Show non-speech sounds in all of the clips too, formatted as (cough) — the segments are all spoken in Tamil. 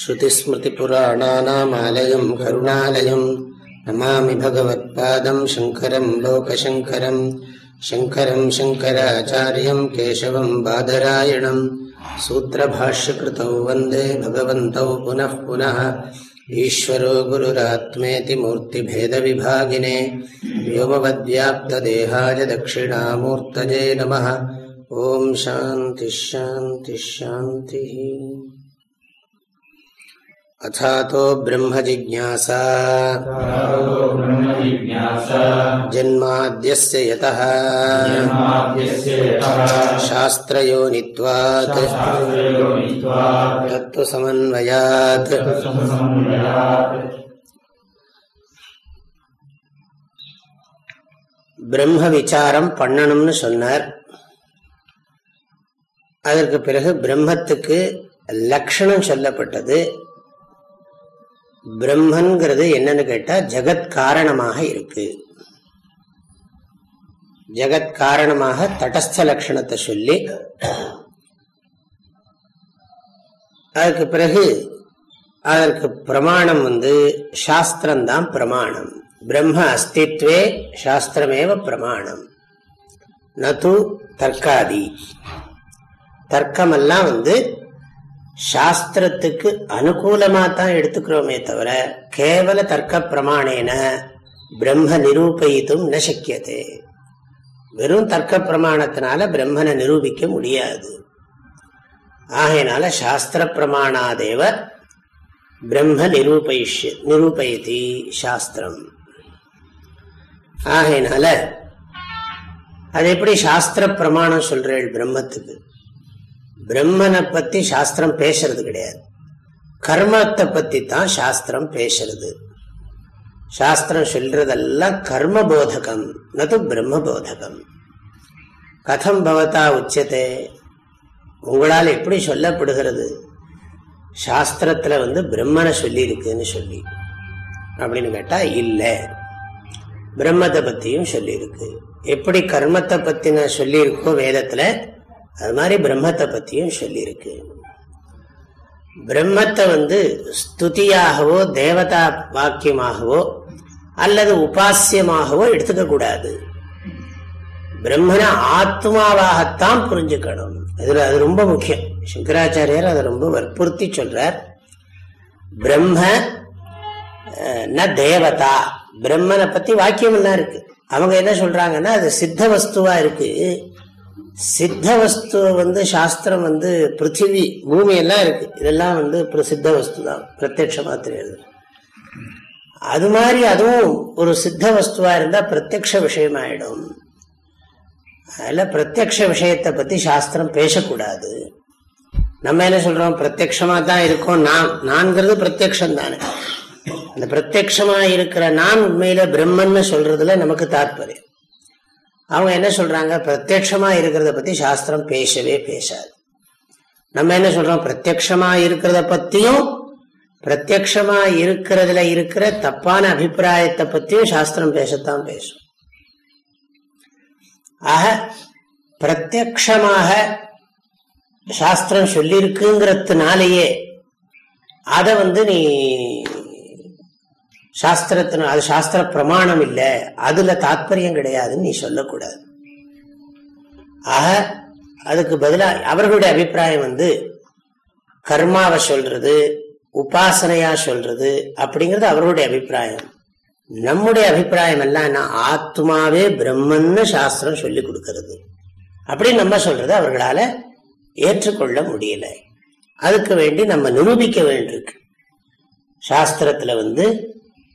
श्रुतिस्मृतिपुराणानामालयम् करुणालयम् नमामि भगवत्पादम् शङ्करम् लोकशङ्करम् शङ्करम् शङ्कराचार्यम् केशवम् बादरायणम् सूत्रभाष्यकृतौ वन्दे भगवन्तौ पुनः पुनः ईश्वरो गुरुरात्मेति मूर्तिभेदविभागिने व्योमवद्व्याप्तदेहाय दक्षिणामूर्तये नमः ॐ शान्तिश्शान्तिश्शान्तिः अथातो ब्रह्मजिज्ञासा जन्माद्यस्य यतः शास्त्रयोनित्वात् तत्त्वसमन्वयात् பிரம்ம விசாரம் பண்ணணும்னு சொன்னார் அதற்கு பிறகு பிரம்மத்துக்கு லட்சணம் சொல்லப்பட்டது பிரம்மன்கிறது என்னன்னு கேட்டால் ஜெகத் காரணமாக இருக்கு. ஜெகத் காரணமாக தடஸ்த லட்சணத்தை சொல்லி அதுக்கு பிறகு அதற்கு பிரமாணம் வந்து சாஸ்திரம்தான் பிரமாணம். பிரம்ம அஸ்தித்வே சாஸ்திரமேவ பிரமாணம். நது தர்க்காதி. தர்க்கமெல்லாம் வந்து சாஸ்திரத்துக்கு அனுகூலமாக தான் எடுத்துக்கிறோமே தவிர கேவல தர்க்க பிரமாணேன பிரம்ம நிரூபித்தும் ந சக்கியதே. வெறும் தர்க்க பிரமாணத்தினால பிரம்மனை நிரூபிக்க முடியாது. ஆகையினால சாஸ்திர பிரமாணாதேவ பிரம்ம நிரூபயிஷ் நிரூபயதி சாஸ்திரம். ஆகையினால அது எப்படி சாஸ்திர பிரமாணம் சொல்றேள் பிரம்மத்துக்கு? பிரம்மனை பத்தி சாஸ்திரம் பேசுறது கிடையாது. கர்மத்தை பத்தி தான் சாஸ்திரம் பேசுறது. சாஸ்திரம் சொல்றதெல்லாம் கர்ம போதகம் நது பிரம்ம போதகம் கதம் பவதா உச்சத்தை உங்களால் எப்படி சொல்லப்படுகிறது? சாஸ்திரத்துல வந்து பிரம்மனை சொல்லியிருக்குன்னு சொல்லி. அப்படின்னு கேட்டா இல்லை. பிரம்மத்தை பத்தியும் சொல்லியிருக்கு. எப்படி கர்மத்தை பத்தின சொல்லியிருக்கோ வேதத்துல அது மாதிரி பிரம்மத்தை பத்தியும் சொல்லியிருக்கு. பிரம்மத்தை வந்து ஸ்துதியாகவோ தேவதா வாக்கியமாகவோ அல்லது உபாசியமாகவோ எடுத்துக்க கூடாது. பிரம்மனை ஆத்மாவாகத்தான் புரிஞ்சுக்கணும். அதுல அது ரொம்ப முக்கியம். சங்கராச்சாரியர் அதை ரொம்ப வற்புறுத்தி சொல்றார். பிரம்ம ந தேவதா. பிரம்மனை பத்தி வாக்கியம் எல்லாம் இருக்கு. அவங்க என்ன சொல்றாங்கன்னா அது சித்த வஸ்துவா இருக்கு. சித்த வஸ்து வந்து சாஸ்திரம் வந்து பிருத்திவி பூமி எல்லாம் இருக்கு. இதெல்லாம் வந்து சித்த வஸ்து தான் பிரத்யட்சமா தெரியாது. அது மாதிரி அதுவும் ஒரு சித்த வஸ்துவா இருந்தா பிரத்யக்ஷ விஷயமாயிடும். அதில் பிரத்யக்ஷ விஷயத்தை பத்தி சாஸ்திரம் பேசக்கூடாது. நம்ம என்ன சொல்றோம்? பிரத்யக்ஷமா தான் இருக்கோம். நான் நான்கிறது பிரத்யக்ஷம் தானே அந்த பிரத்யக்ஷமா இருக்கிற நான் உண்மையில பிரம்மன்னு சொல்றதுல நமக்கு தாற்பயம். அவங்க என்ன சொல்றாங்க? பிரத்யக்ஷமா இருக்கிறத பத்தி சாஸ்திரம் பேசவே பேசாது. நம்ம என்ன சொல்றோம்? பிரத்யக்ஷமா இருக்கிறத பத்தியும் பிரத்யக்ஷமா இருக்கிறதுல இருக்கிற தப்பான அபிப்பிராயத்தை பத்தியும் சாஸ்திரம் பேசத்தான் பேசும். ஆக பிரத்யக்ஷமாக சாஸ்திரம் சொல்லியிருக்குங்கிறதுனாலேயே அதை வந்து நீ சாஸ்திரத்தின அது சாஸ்திர பிரமாணம் இல்லை. அதுல தாத்பரியம் கிடையாதுன்னு நீ சொல்லக்கூடாது. ஆக அதுக்கு பதிலாக அவர்களுடைய அபிப்பிராயம் வந்து கர்மாவை சொல்றது உபாசனையா சொல்றது அப்படிங்கிறது அவர்களுடைய அபிப்பிராயம். நம்முடைய அபிப்பிராயம் எல்லாம் ஆத்மாவே பிரம்மன்னு சாஸ்திரம் சொல்லி கொடுக்கறது. அப்படின்னு நம்ம சொல்றது அவர்களால ஏற்றுக்கொள்ள முடியல. அதுக்கு வேண்டி நம்ம நிரூபிக்க வேண்டியிருக்கு. சாஸ்திரத்துல வந்து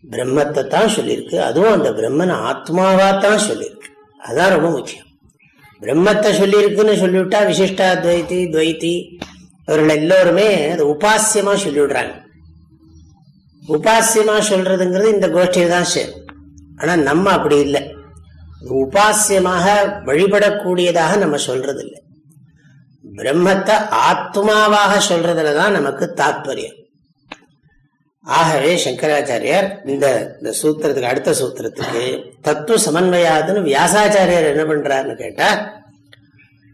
பிரம்மத்தை தான் சொல்லியிருக்கு. அதுவும் அந்த பிரம்மன் ஆத்மாவா தான் சொல்லியிருக்கு. அதுதான் ரொம்ப முக்கியம். பிரம்மத்தை சொல்லியிருக்குன்னு சொல்லிவிட்டா விசிஷ்டா துவைத்தி துவைத்தி அவர்கள் எல்லோருமே அது உபாசியமா சொல்லிவிடுறாங்க. உபாசியமா சொல்றதுங்கிறது இந்த கோஷ்டியில் தான் சேரும். ஆனால் நம்ம அப்படி இல்லை. உபாசியமாக வழிபடக்கூடியதாக நம்ம சொல்றது இல்லை பிரம்மத்தை ஆத்மாவாக சொல்றதுலதான் நமக்கு தாத்பரியம். ஆகவே சங்கராச்சாரியார் இந்த இந்த சூத்திரத்துக்கு அடுத்த சூத்திரத்துக்கு தத்துவ சமன்வயாதுன்னு வியாசாச்சாரியார் என்ன பண்றாருன்னு கேட்டா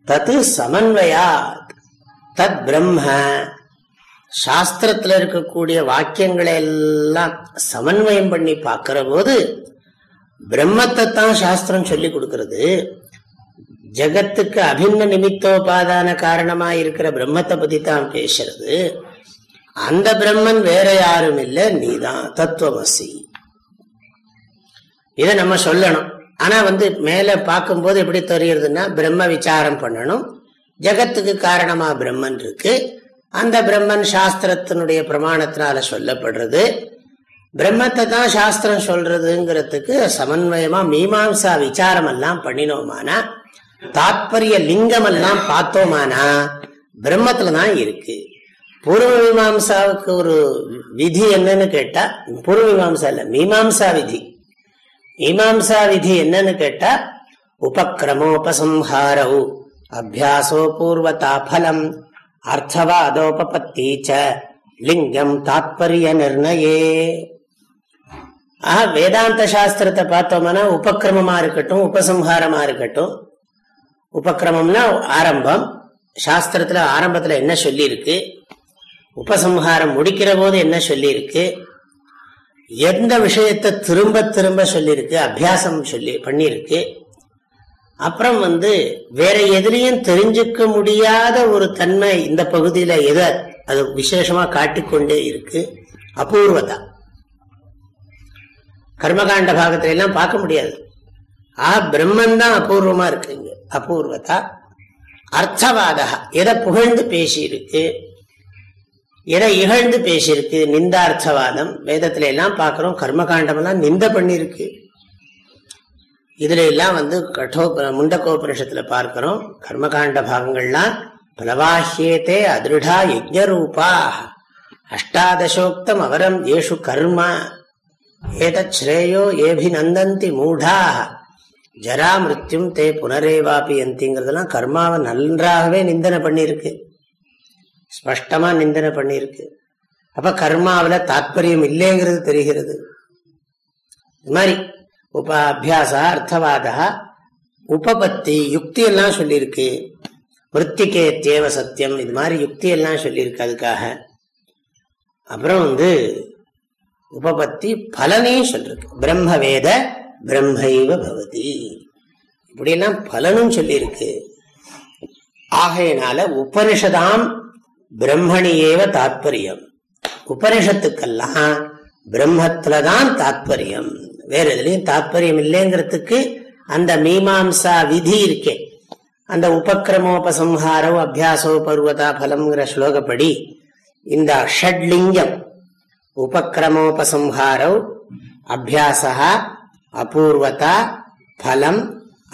தத்து சமன்வயா தத் பிரம்ம சாஸ்திரத்துல இருக்கக்கூடிய வாக்கியங்களை எல்லாம் சமன்வயம் பண்ணி பார்க்கிற போது பிரம்மத்தை தான் சாஸ்திரம் சொல்லி கொடுக்கறது. ஜகத்துக்கு அபின்ன நிமித்தோபாதான காரணமா இருக்கிற பிரம்மத்தை பத்தி தான் பேசுறது. அந்த பிரம்மன் வேற யாரும் இல்லை நீதான் தத்துவமசி. இதை நம்ம சொல்லணும். ஆனா வந்து மேல பார்க்கும்போது எப்படி தெரியுறதுன்னா பிரம்ம விசாரம் பண்ணணும். ஜகத்துக்கு காரணமா பிரம்மன் இருக்கு. அந்த பிரம்மன் சாஸ்திரத்தினுடைய பிரமாணத்தினால சொல்லப்படுறது. பிரம்மத்தை தான் சாஸ்திரம் சொல்றதுங்கிறதுக்கு சமன்வயமா மீமாம்சா விசாரம் எல்லாம் பண்ணினோமானா தாத்பரிய லிங்கம் எல்லாம் பார்த்தோமானா பிரம்மத்துல தான் இருக்கு. பூர்வ மீமாம்சாவுக்கு ஒரு விதி என்னன்னு கேட்டா பூர்வ மீமாம்சா இல்ல மீமாம்சா விதி. மீமாம்சா விதி என்னன்னு கேட்டா உபக்கிரமோபசம்ஹாரவு அபியாசோ பூர்வதா பலம் அர்த்தவாதோபத்தீச்ச லிங்கம் தாத்பரிய நிர்ணயே. ஆஹ் வேதாந்த சாஸ்திரத்தை பார்த்தோம்னா உபக்கிரமமா இருக்கட்டும் உபசம்ஹாரமா இருக்கட்டும். உபக்கிரமம்னா ஆரம்பம். சாஸ்திரத்துல ஆரம்பத்துல என்ன சொல்லி இருக்கு உபசம்ஹாரம் முடிக்கிற போது என்ன சொல்லியிருக்கு? எந்த விஷயத்தை திரும்ப திரும்ப சொல்லியிருக்கு அபியாசம் சொல்லி பண்ணியிருக்கு. அப்புறம் வந்து வேற எதுலையும் தெரிஞ்சுக்க முடியாத ஒரு தன்மை இந்த பகுதியில எதை அது விசேஷமா காட்டிக்கொண்டே இருக்கு. அபூர்வதா. கர்மகாண்ட பாகத்துல எல்லாம் பார்க்க முடியாது. ஆ பிரம்மன் தான் அபூர்வமா இருக்குங்க அபூர்வதா. அர்த்தவாதா. எதை புகழ்ந்து பேசியிருக்கு? எதை இகழ்ந்து பேசியிருக்கு? நிந்தார்த்தவாதம். வேதத்துல எல்லாம் பார்க்கிறோம் கர்மகாண்டம் எல்லாம் நிந்த பண்ணிருக்கு இதுல எல்லாம் வந்து கட்டோ முண்டகோபனிஷத்துல பார்க்கிறோம் கர்மகாண்ட பாகங்கள்லாம் பலவாஹியத்தே அதிருடா யஜ்ஞரூபா அஷ்டாதசோக்தம் அவரம் ஏஷு கர்ம. ஏதேயோ ஏபி நந்தந்தி மூடா ஜரா மிருத்யும் தே புனரேவாபி எந்திங்கிறதெல்லாம் கர்மாவை நன்றாகவே நிந்தனை பண்ணியிருக்கு. ஸ்பஷ்டமா நிந்தனை பண்ணியிருக்கு. அப்ப கர்மாவில் தாத்பரியம் இல்லைங்கிறது தெரிகிறது. இது மாதிரி உப அபியாசா அர்த்தவாதா உபபத்தி யுக்தி எல்லாம் சொல்லியிருக்கு. மிருத்திகே தேவ சத்தியம் இது மாதிரி யுக்தி எல்லாம் சொல்லியிருக்கு அதுக்காக. அப்புறம் வந்து உபபத்தி பலனையும் சொல்லிருக்கு பிரம்ம வேத பிரம்மைவ பவதி. இப்படியெல்லாம் பலனும் சொல்லியிருக்கு. ஆகையினால உபனிஷதாம் பிரம்மணியேவ தாத்பரியம். உபனிஷத்துக்கெல்லாம் பிரம்மத்துலதான் தாத்பரியம். வேற எதுலையும் தாத்பரியம் இல்லைங்கிறதுக்கு அந்த மீமாம்சா விதி இருக்கே. அந்த உபக்கிரமோபசம்ஹாரோ அபியாசோ பருவதா பலம்ங்கிற ஸ்லோகப்படி இந்த ஷட்லிங்கம் உபக்கிரமோபசம்ஹாரோ அபியாசா அபூர்வதா பலம்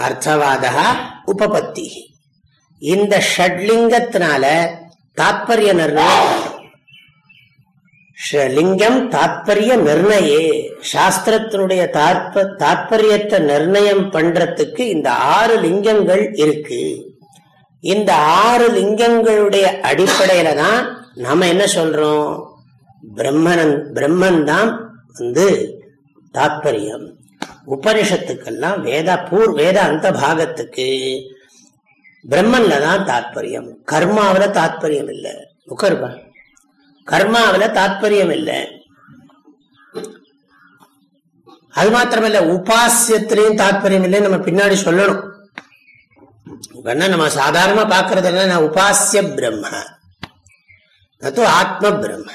அர்த்தவாதா உபபத்தி இந்த ஷட்லிங்கத்தினால தாத்பரிய நிர்ணயம் லிங்கம் தாத்பரிய நிர்ணயே. சாஸ்திரத்தினுடைய தாற்ப தாற்பயத்தை நிர்ணயம் பண்றதுக்கு இந்த ஆறு லிங்கங்கள் இருக்கு. இந்த ஆறு லிங்கங்களுடைய அடிப்படையில தான் நாம என்ன சொல்றோம்? பிரம்மன் பிரம்மன் தான் வந்து தாத்பரியம். உபனிஷத்துக்கெல்லாம் வேதா பூர் வேதாந்த பாகத்துக்கு. பிரம்மன்ல தான் தாத்பரியம். கர்மாவில தாத்பரியம் இல்லை உட்காருப்பா. கர்மாவில தாத்பரியம் இல்லை அது மாத்திரமல்ல உபாசியத்திலையும் தாத்பரியம் இல்லை நம்ம பின்னாடி சொல்லணும். நம்ம சாதாரணமா பாக்குறது என்ன உபாசிய பிரம்ம. அது ஆத்ம பிரம்ம.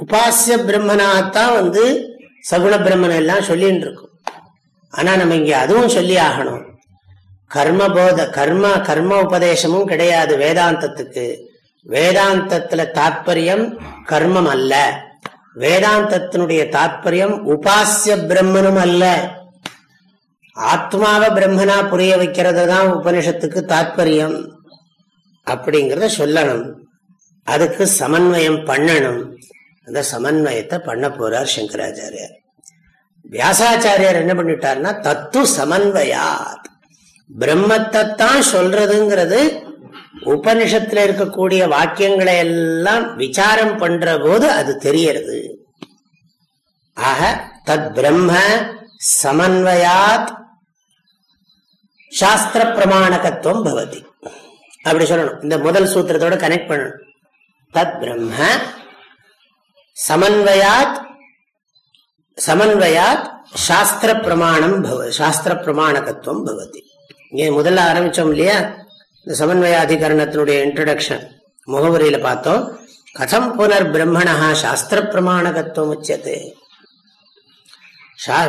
உபாசிய பிரம்மனாத்தான் வந்து சகுண பிரம்மன் எல்லாம் சொல்லின்னு இருக்கும் ஆனா நம்ம இங்க அதுவும் சொல்லி ஆகணும். கர்மபோத கர்ம கர்ம உபதேசமும் கிடையாது வேதாந்தத்துக்கு. வேதாந்தத்துல தாற்பயம் கர்மம் அல்ல. வேதாந்தத்தினுடைய தாற்பயம் உபாசிய பிரம்மனும் அல்ல. ஆத்மாவ பிரம்மனா புரிய வைக்கிறது தான் உபனிஷத்துக்கு தாற்பயம் அப்படிங்கிறத சொல்லணும். அதுக்கு சமன்வயம் பண்ணணும். அந்த சமன்வயத்தை பண்ண போறார் சங்கராச்சாரியார். வியாசாச்சாரியார் என்ன பண்ணிட்டார்னா தத்து சமன்வயார். பிரம்மத்தை தான் சொல்றதுங்கிறது உபனிஷத்துல இருக்கக்கூடிய வாக்கியங்களை எல்லாம் விசாரம் பண்ற போது அது தெரியறது ஆக தத் பிரம்ம சமன்வயாத் சாஸ்திர பிரமாணகத்துவம் பவதி. அப்படி சொல்லணும். இந்த முதல் சூத்திரத்தோட கனெக்ட் பண்ணணும். தத் பிரம்ம சமன்வயாத் சமன்வயாத் சாஸ்திர பிரமாணம் சாஸ்திர பிரமாணகத்துவம் பவதி. இங்கே முதல்ல ஆரம்பிச்சோம் இல்லையா? இந்த சமன்வயாதிகரணத்தினுடைய இன்ட்ரடக்ஷன் முகவரியில பார்த்தோம். கதம் புனர் பிரம்மணா சாஸ்திர பிரமாணகத்துவம் உச்சது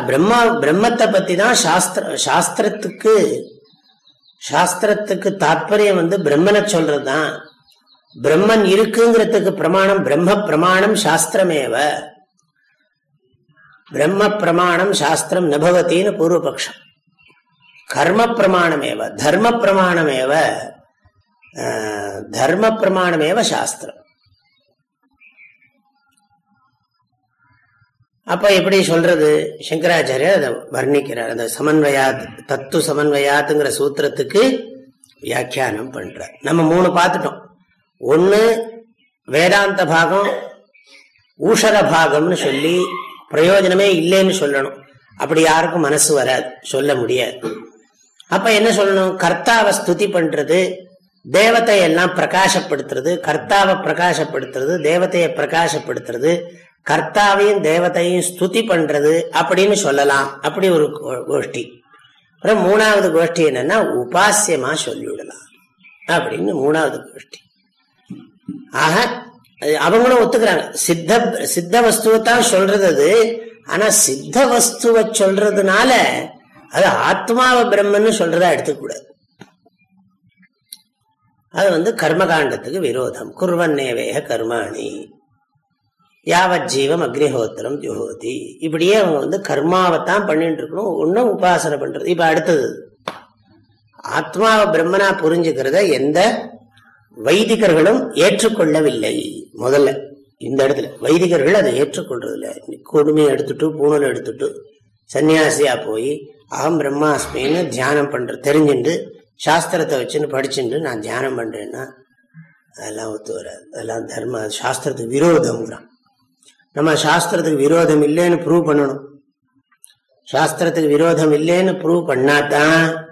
பிரம்மா பிரம்மத்தை பத்தி தான் சாஸ்திர சாஸ்திரத்துக்கு சாஸ்திரத்துக்கு தாற்பயம் வந்து பிரம்மனை சொல்றதுதான். பிரம்மன் இருக்குங்கிறதுக்கு பிரமாணம் பிரம்ம பிரமாணம் சாஸ்திரமேவ. பிரம்ம பிரமாணம் சாஸ்திரம் நபவத்தின்னு பூர்வபக்ஷம். கர்ம பிரமாணமேவ தர்ம பிரமாணமேவ தர்ம பிரமாணமேவ சாஸ்திரம். அப்ப எப்படி சொல்றது? சங்கராச்சாரியர் அதை வர்ணிக்கிறார். அந்த சமன்வயாத் தத்து சமன்வயாத்துங்கிற சூத்திரத்துக்கு வியாக்கியானம் பண்ற நம்ம மூணு பார்த்துட்டோம். ஒன்னு வேதாந்த பாகம் ஊஷர பாகம்னு சொல்லி பிரயோஜனமே இல்லைன்னு சொல்லணும். அப்படி யாருக்கும் மனசு வராது. சொல்ல முடியாது. அப்ப என்ன சொல்லணும்? கர்த்தாவை ஸ்துதி பண்றது தேவத்தை எல்லாம் பிரகாசப்படுத்துறது கர்த்தாவை பிரகாசப்படுத்துறது தேவத்தையை பிரகாசப்படுத்துறது கர்த்தாவையும் தேவத்தையும் ஸ்துதி பண்றது அப்படின்னு சொல்லலாம். அப்படி ஒரு கோஷ்டி. அப்புறம் மூணாவது கோஷ்டி என்னன்னா உபாசியமா சொல்லிவிடலாம். அப்படின்னு மூணாவது கோஷ்டி. ஆக அவங்களும் ஒத்துக்கிறாங்க. சித்த சித்த வஸ்துவை தான் சொல்றது அது. ஆனா சித்த வஸ்துவை சொல்றதுனால அது ஆத்மாவை பிரம்மன்னு சொல்றதா எடுத்துக்கூடாது அது வந்து கர்மகாண்டத்துக்கு விரோதம். குர்வன்னேவேக கர்மாணி. யாவத் ஜீவம் அக்னிஹோத்திரம் ஜுஹோதி. இப்படியே அவங்க வந்து கர்மாவைத்தான் பண்ணிட்டு இருக்கணும். ஒன்னும் உபாசனை பண்றது. இப்ப அடுத்தது. ஆத்மாவை பிரம்மனா புரிஞ்சுக்கிறத எந்த வைதிகர்களும் ஏற்றுக்கொள்ளவில்லை. முதல்ல இந்த இடத்துல. வைதிகர்கள் அதை ஏற்றுக்கொள்றதில்லை. கொடுமையை எடுத்துட்டு பூணல் எடுத்துட்டு சன்னியாசியா போய் அகம் பிரம்மாஸ்மின்னு தியானம் பண்ற தெரிஞ்சுட்டு சாஸ்திரத்தை வச்சுன்னு படிச்சுட்டு நான் தியானம் பண்றேன்னா அதெல்லாம் ஒத்து வராது. அதெல்லாம் தர்ம சாஸ்திரத்துக்கு விரோதம்ங்கிறான் நம்ம சாஸ்திரத்துக்கு விரோதம் இல்லைன்னு ப்ரூவ் பண்ணணும். சாஸ்திரத்துக்கு விரோதம் இல்லைன்னு ப்ரூவ் பண்ணாதான்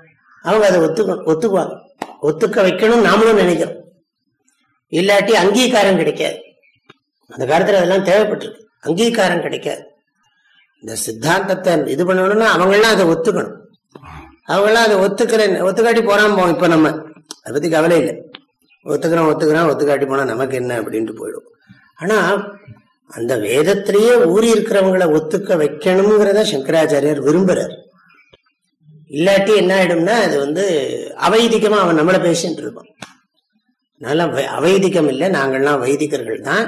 அவங்க அதை ஒத்துக்க ஒத்துக்குவாங்க. ஒத்துக்க வைக்கணும் நாமளும் நினைக்கிறோம். இல்லாட்டி அங்கீகாரம் கிடைக்காது. அந்த காலத்தில் அதெல்லாம் தேவைப்பட்டிருக்கு. அங்கீகாரம் கிடைக்காது. இந்த சித்தாந்தத்தை இது பண்ணணும்னா அவங்களாம் அதை ஒத்துக்கணும். அவங்களாம் அதை ஒத்துக்கிற ஒத்துக்காட்டி போறாம போவோம். இப்ப நம்ம அதை பத்தி கவலை இல்லை. ஒத்துக்கிறோம் ஒத்துக்கிறோம் ஒத்துக்காட்டி போனா நமக்கு என்ன அப்படின்ட்டு போயிடும். ஆனா அந்த வேதத்திலேயே ஊறி இருக்கிறவங்களை ஒத்துக்க வைக்கணுங்கிறத சங்கராச்சாரியர் விரும்புறார். இல்லாட்டி என்ன ஆயிடும்னா அது வந்து அவைதிகமா அவன் நம்மளை பேசிட்டு இருப்பான். அதனால அவைதிகம் இல்லை நாங்கள்லாம் வைதிகர்கள் தான்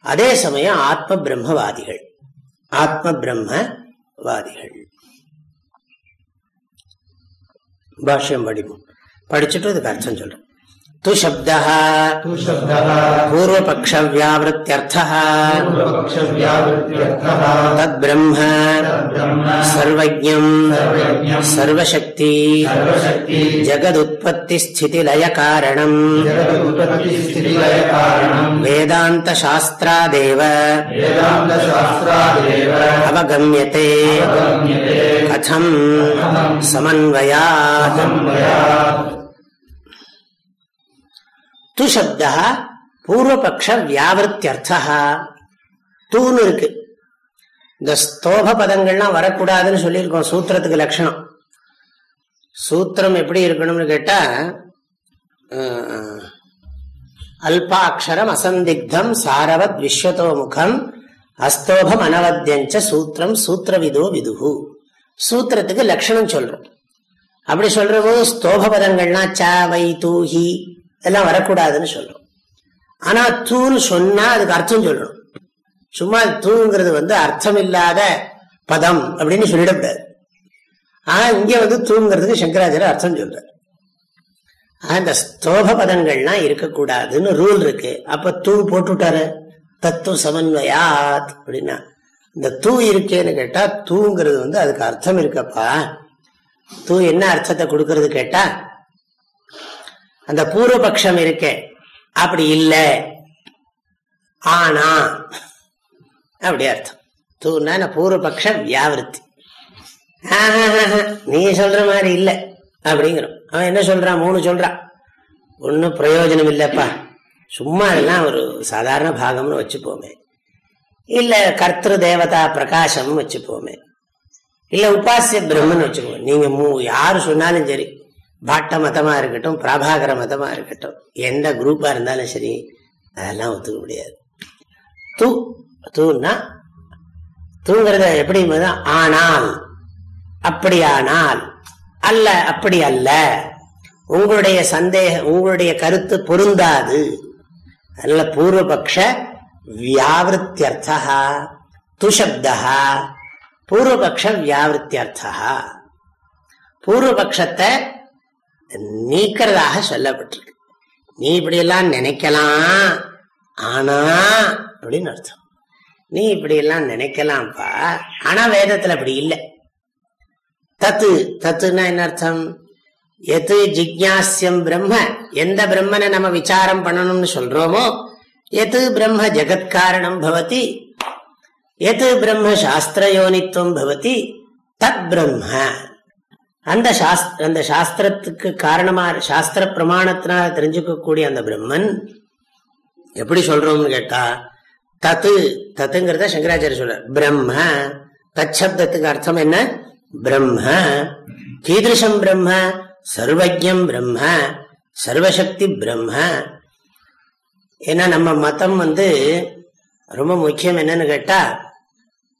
அதே சமயம் ஆத்ம பிரம்மவாதிகள். ஆத்ம பிரம்மவாதிகள் பாஷ்யம் படிப்போம். படிச்சுட்டு அதுக்கு அர்த்தம் சொல்றேன். तु शब्दः पूर्वपक्षव्यावृत्त्यर्थः तद्ब्रह्म सर्वज्ञम् सर्वशक्ति जगदुत्पत्तिस्थितिलयकारणम् वेदान्तशास्त्रादेव अवगम्यते कथम् समन्वयात् து சப்தா பூர்வபக்ஷ வியாவிருத்தியர்த்தா தூன்னு இருக்கு. இந்த ஸ்தோப பதங்கள்லாம் வரக்கூடாதுன்னு சொல்லியிருக்கோம் சூத்திரத்துக்கு லட்சணம். சூத்திரம் எப்படி இருக்கணும்னு கேட்டா அல்பாட்சரம் அசந்திக்தம் சாரவத் விஸ்வதோமுகம் அஸ்தோபம் அனவத்தியஞ்ச சூத்திரம் சூத்திரவிதோ விதுகு சூத்திரத்துக்கு லட்சணம் சொல்றோம். அப்படி சொல்ற போது ஸ்தோப பதங்கள்னா ச வை தூஹி எல்லாம் வரக்கூடாதுன்னு சொல்றோம். ஆனா தூன்னு சொன்னா அதுக்கு அர்த்தம் சொல்லணும். சும்மா தூங்கிறது வந்து அர்த்தம் இல்லாத பதம் அப்படின்னு சொல்லிடக்கூடாது. ஆனா இங்க வந்து தூங்கிறதுக்கு சங்கராச்சாரிய அர்த்தம் சொல்றாரு. அந்த ஸ்தோப பதங்கள்லாம் இருக்கக்கூடாதுன்னு ரூல் இருக்கு. அப்ப தூ போட்டுட்டாரு. தத்துவ சமன்வயாத் அப்படின்னா இந்த தூ இருக்கேன்னு கேட்டா தூங்கிறது வந்து அதுக்கு அர்த்தம் இருக்கப்பா. தூ என்ன அர்த்தத்தை கொடுக்கறது கேட்டா அந்த பூர்வபக்ஷம் இருக்கே. அப்படி இல்லை. ஆனா அப்படி அர்த்தம். தூர்னா பூர்வபக்ஷ வியாவிருத்தி. நீ சொல்ற மாதிரி இல்லை. அப்படிங்கிறோம். அவன் என்ன சொல்றான் மூணு சொல்றான் ஒன்னும் பிரயோஜனம் இல்லப்பா. சும்மா எல்லாம் ஒரு சாதாரண பாகம்னு வச்சுப்போமே. இல்ல கர்த்திரு தேவதா பிரகாசம் வச்சுப்போமே. இல்ல உபாசிய பிரம்மன் வச்சுக்கோங்க. நீங்க மூ யாரு சொன்னாலும் சரி. பாட்ட மதமா இருக்கட்டும் பிரபாகர மதமா இருக்கட்டும் எந்த குரூப்பா இருந்தாலும் சரி அதெல்லாம் ஒத்துக்க முடியாது. தூ தூன்னா தூங்கிறத எப்படி ஆனால் அப்படியானால் அல்ல அப்படி அல்ல. உங்களுடைய சந்தேகம் உங்களுடைய கருத்து பொருந்தாது. அதனால பூர்வபக்ஷ வியாவிருத்தியர்த்தா துஷப்தா பூர்வபக்ஷ வியாவிருத்தியர்த்தா பூர்வபக்ஷத்தை நீக்கிறதாக சொல்லப்பட்டிருக்கு. நீ இப்படியெல்லாம் நினைக்கலாம். ஆனா அப்படின்னு அர்த்தம். நீ இப்படியெல்லாம் நினைக்கலாம்ப்பா. ஆனா வேதத்துல அப்படி இல்லை. தத்து தத்துன்னா என்ன அர்த்தம்? எது ஜிக்யாசியம் பிரம்ம? எந்த பிரம்மனை நம்ம விசாரம் பண்ணணும்னு சொல்றோமோ எது பிரம்ம ஜெகத்காரணம் பவதி? எது பிரம்ம சாஸ்திரயோனித்துவம் பவதி? தத் பிரம்ம. அந்த அந்த சாஸ்திரத்துக்கு காரணமா சாஸ்திர பிரமாணத்தினால தெரிஞ்சுக்கக்கூடிய அந்த பிரம்மன் எப்படி சொல்றோம்னு கேட்டா தத்து தத்துங்கிறத சங்கராச்சாரிய சொல்ற பிரம்ம தச்சப்தத்துக்கு அர்த்தம் என்ன? பிரம்ம கீதிருஷம் பிரம்ம சர்வஜம் பிரம்ம சர்வசக்தி பிரம்ம. ஏன்னா நம்ம மதம் வந்து ரொம்ப முக்கியம் என்னன்னு கேட்டா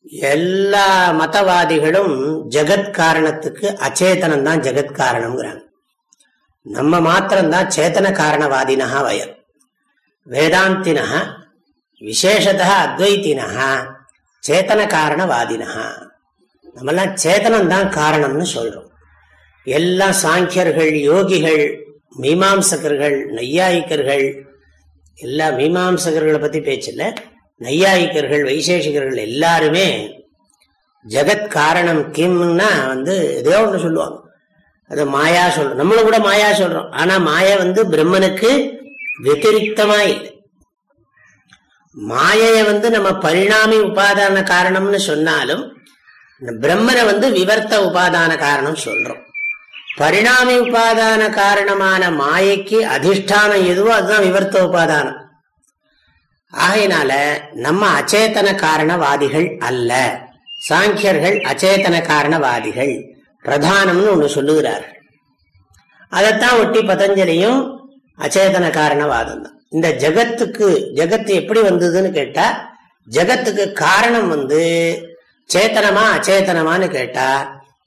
எல்லா மதவாதிகளும் ஜெகத் காரணத்துக்கு அச்சேதனம் தான் ஜெகத் காரணம்ங்கிறாங்க நம்ம மாத்திரம்தான் சேத்தன காரணவாதினா வயம் வேதாந்தினா விசேஷதா அத்வைத்தினா சேத்தன காரணவாதினா நம்மெல்லாம் சேத்தனம்தான் காரணம்னு சொல்றோம். எல்லா சாங்கியர்கள் யோகிகள் மீமாம்சகர்கள் நையாயிக்கர்கள் எல்லா மீமாம்சகர்களை பத்தி பேச்சில்லை. நையாயிக்கர்கள் வைசேஷிகர்கள் எல்லாருமே ஜெகத் காரணம் கிம்னா வந்து எதையோ ஒன்று சொல்லுவாங்க. அது மாயா சொல்றோம் நம்மளும் கூட மாயா சொல்றோம். ஆனா மாயா வந்து பிரம்மனுக்கு வெத்திரிக்தமா இல்லை. மாயைய வந்து நம்ம பரிணாமி உபாதான காரணம்னு சொன்னாலும் பிரம்மனை வந்து விவர்த்த உபாதான காரணம் சொல்றோம். பரிணாமி உபாதான காரணமான மாயைக்கு அதிஷ்டானம் எதுவோ அதுதான் விவர்த்த உபாதானம். ஆகையினால நம்ம அச்சேதன காரணவாதிகள் அல்ல. சாங்கியர்கள் அச்சேதன காரணவாதிகள் பிரதானம்னு ஒன்று சொல்லுகிறார்கள். அதைத்தான் ஒட்டி பதஞ்சலியும் அச்சேதன காரணவாதம் தான். இந்த ஜகத்துக்கு ஜகத்து எப்படி வந்ததுன்னு கேட்டா ஜகத்துக்கு காரணம் வந்து சேத்தனமா அச்சேதனமான்னு கேட்டா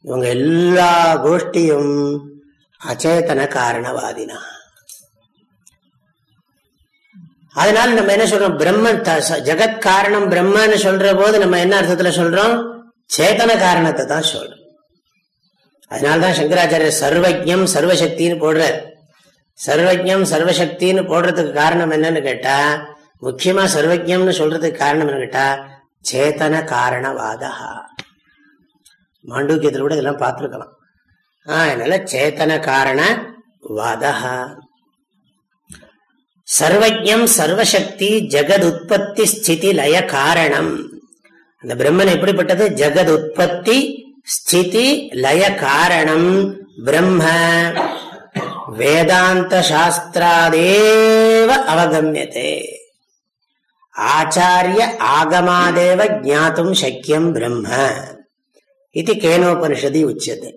இவங்க எல்லா கோஷ்டியும் அச்சேதன காரணவாதினா அதனால நம்ம என்ன சொல்றோம்? பிரம்மன் ஜெகத் காரணம் பிரம்மன்னு சொல்ற போது நம்ம என்ன அர்த்தத்துல சொல்றோம்? சேத்தன காரணத்தை தான் சொல்றோம். அதனால்தான் சங்கராச்சாரியர் சர்வஜம் சர்வசக்தின்னு போடுறார். சர்வஜம் சர்வசக்தின்னு போடுறதுக்கு காரணம் என்னன்னு கேட்டா முக்கியமா சர்வஜம்னு சொல்றதுக்கு காரணம் என்ன கேட்டா சேத்தன காரணவாதா. மாண்டூக்கியத்தில் கூட இதெல்லாம் பார்த்துருக்கலாம். அதனால சேத்தன காரண வாதா சர்வஜம் சர்வசக்தி ஜெகத் உற்பத்தி ஸ்திதி லய காரணம். அந்த பிரம்மன் எப்படிப்பட்டது? ஜெகத் உற்பத்தி ஸ்திதி லய காரணம். பிரம்ம வேதாந்த சாஸ்திராதேவ அவகமியதே. ஆச்சாரிய ஆகமாதேவ ஜாத்தும் சக்கியம் பிரம்ம. இது கேனோபனிஷதி உச்சது.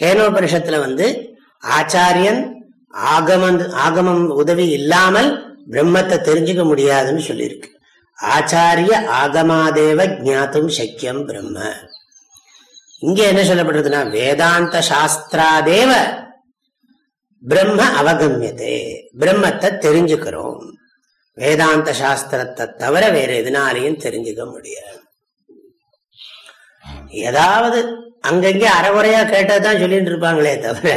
கேனோபனிஷத்துல வந்து ஆச்சாரியன் ஆகமம் ஆகமம் உதவி இல்லாமல் பிரம்மத்தை தெரிஞ்சுக்க முடியாதுன்னு சொல்லியிருக்கு. ஆச்சாரிய ஆகமாதேவ ஜாத்தும் சக்கியம் பிரம்ம. இங்க என்ன சொல்லப்படுறதுன்னா வேதாந்த சாஸ்திராதேவ பிரம்ம அவகமியதே. பிரம்மத்தை தெரிஞ்சுக்கிறோம். வேதாந்த சாஸ்திரத்தை தவிர வேற எதனாலையும் தெரிஞ்சுக்க முடியாது. ஏதாவது அங்கங்கே அறகுறையா கேட்டதான் சொல்லிட்டு இருப்பாங்களே தவிர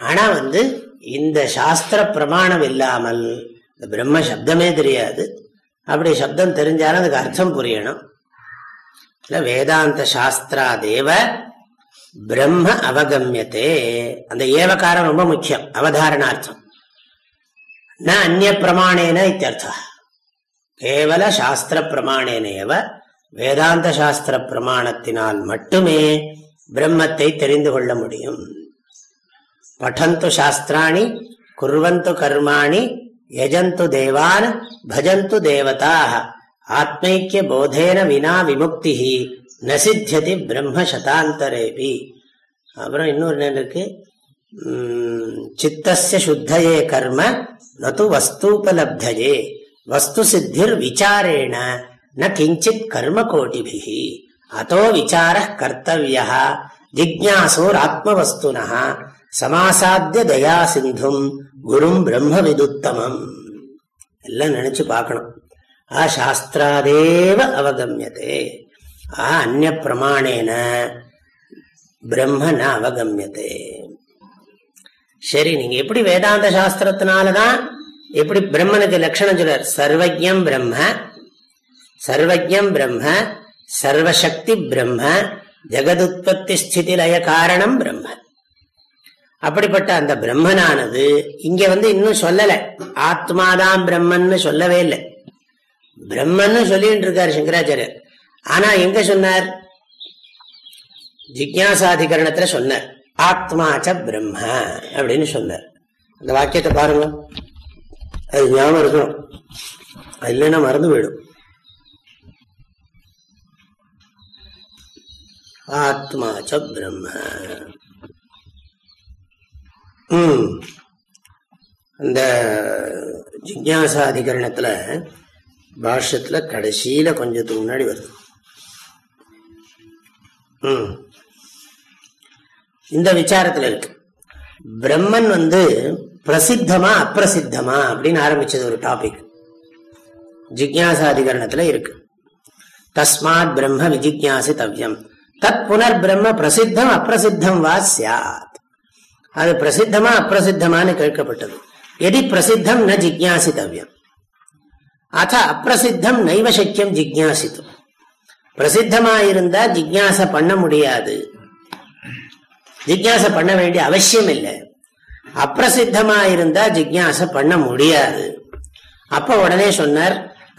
ஆனா வந்து இந்த சாஸ்திர பிரமாணம் இல்லாமல் இந்த பிரம்ம சப்தமே தெரியாது. அப்படி சப்தம் தெரிஞ்சாலும் அதுக்கு அர்த்தம் புரியணும். இல்லை வேதாந்த சாஸ்திரா தேவ பிரம்ம அவகமியத்தே. அந்த ஏவகாரம் ரொம்ப முக்கியம் அவதாரணார்த்தம். ந அந்நிய பிரமாணேன இத்தியர்த்தா. கேவல சாஸ்திர பிரமாணேனேவ வேதாந்த சாஸ்திர பிரமாணத்தினால் மட்டுமே பிரம்மத்தை தெரிந்து கொள்ள முடியும். பட்டந்து சாஸ்திராணி குர்வந்து கர்மாணி யஜந்து தேவான் பஜந்து தேவதாக ஆத்மைக்கிய போதேன வினா விமுக்தி நசித்தியதி பிரம்ம சதாந்தரேபி அப்புறம் இன்னொரு என்ன இருக்கு? சித்தசிய சுத்தையே கர்ம நது வஸ்தூபலப்தையே வஸ்து சித்திர் விசாரேண ந கிஞ்சித் கர்ம கோட்டிபிகி அதோ விசார கர்த்தவிய ஜிக்யாசோர் ஆத்மவஸ்துனா சமாசாத்திய தயா சிந்தும் குரும் பிரம்ம விதுத்தமம் எல்லாம் நினைச்சு பார்க்கணும். ஆ சாஸ்திராதேவ அவகமியதே. ஆ அந்நிய பிரமாணேன பிரம்ம ந அவகமியதே. சரி நீங்க எப்படி வேதாந்த சாஸ்திரத்தினாலதான் எப்படி பிரம்மனுக்கு லட்சணம் சொல்றார்? சர்வஜம் பிரம்ம சர்வஜம் பிரம்ம சர்வசக்தி பிரம்ம ஜெகதுத்பத்தி ஸ்திதி லய காரணம் பிரம்ம. அப்படிப்பட்ட அந்த பிரம்மனானது இங்க வந்து இன்னும் சொல்லல. ஆத்மாதான் பிரம்மன்னு சொல்லவே இல்லை. பிரம்மன்னு சொல்லிட்டு இருக்காரு சங்கராச்சாரியர். ஆனா எங்க சொன்னார்? ஜிக்யாசாதிகரணத்துல சொன்னார். ஆத்மாச்ச பிரம்ம அப்படின்னு சொன்னார். அந்த வாக்கியத்தை பாருங்க. அது ஞாபகம் இருக்கணும். அது இல்லைன்னா மறந்து போயிடும். ஆத்மாச்ச பிரம்ம. அந்த ஜிக்யாசாதிகரணத்துல பாஷ்யத்துல கடைசியில கொஞ்சத்துக்கு முன்னாடி வருது. இந்த விசாரத்துல இருக்கு. பிரம்மன் வந்து பிரசித்தமா அப்பிரசித்தமா அப்படின்னு ஆரம்பிச்சது ஒரு டாபிக் ஜிக்யாசாதிகரணத்துல இருக்கு. தஸ்மாத் பிரம்ம விஜிக்யாசி தவ்யம் தத் புனர் பிரம்ம பிரசித்தம் அப்பிரசித்தம் வா சாத் அது பிரசித்தமா அப்பிரசித்தமானு கேட்கப்பட்டது. எதி பிரசித்தம் ந ஜிக்யாசித்தவியம் அத அப்பிரசித்தம் நைவ சக்கியம் ஜிக்யாசித்தும் பிரசித்தமா இருந்தா ஜிக்யாச பண்ண முடியாது. ஜிக்யாச பண்ண வேண்டிய அவசியம் இல்லை அப்பிரசித்தமா இருந்தா ஜிக்யாச பண்ண முடியாது. அப்ப உடனே சொன்னார்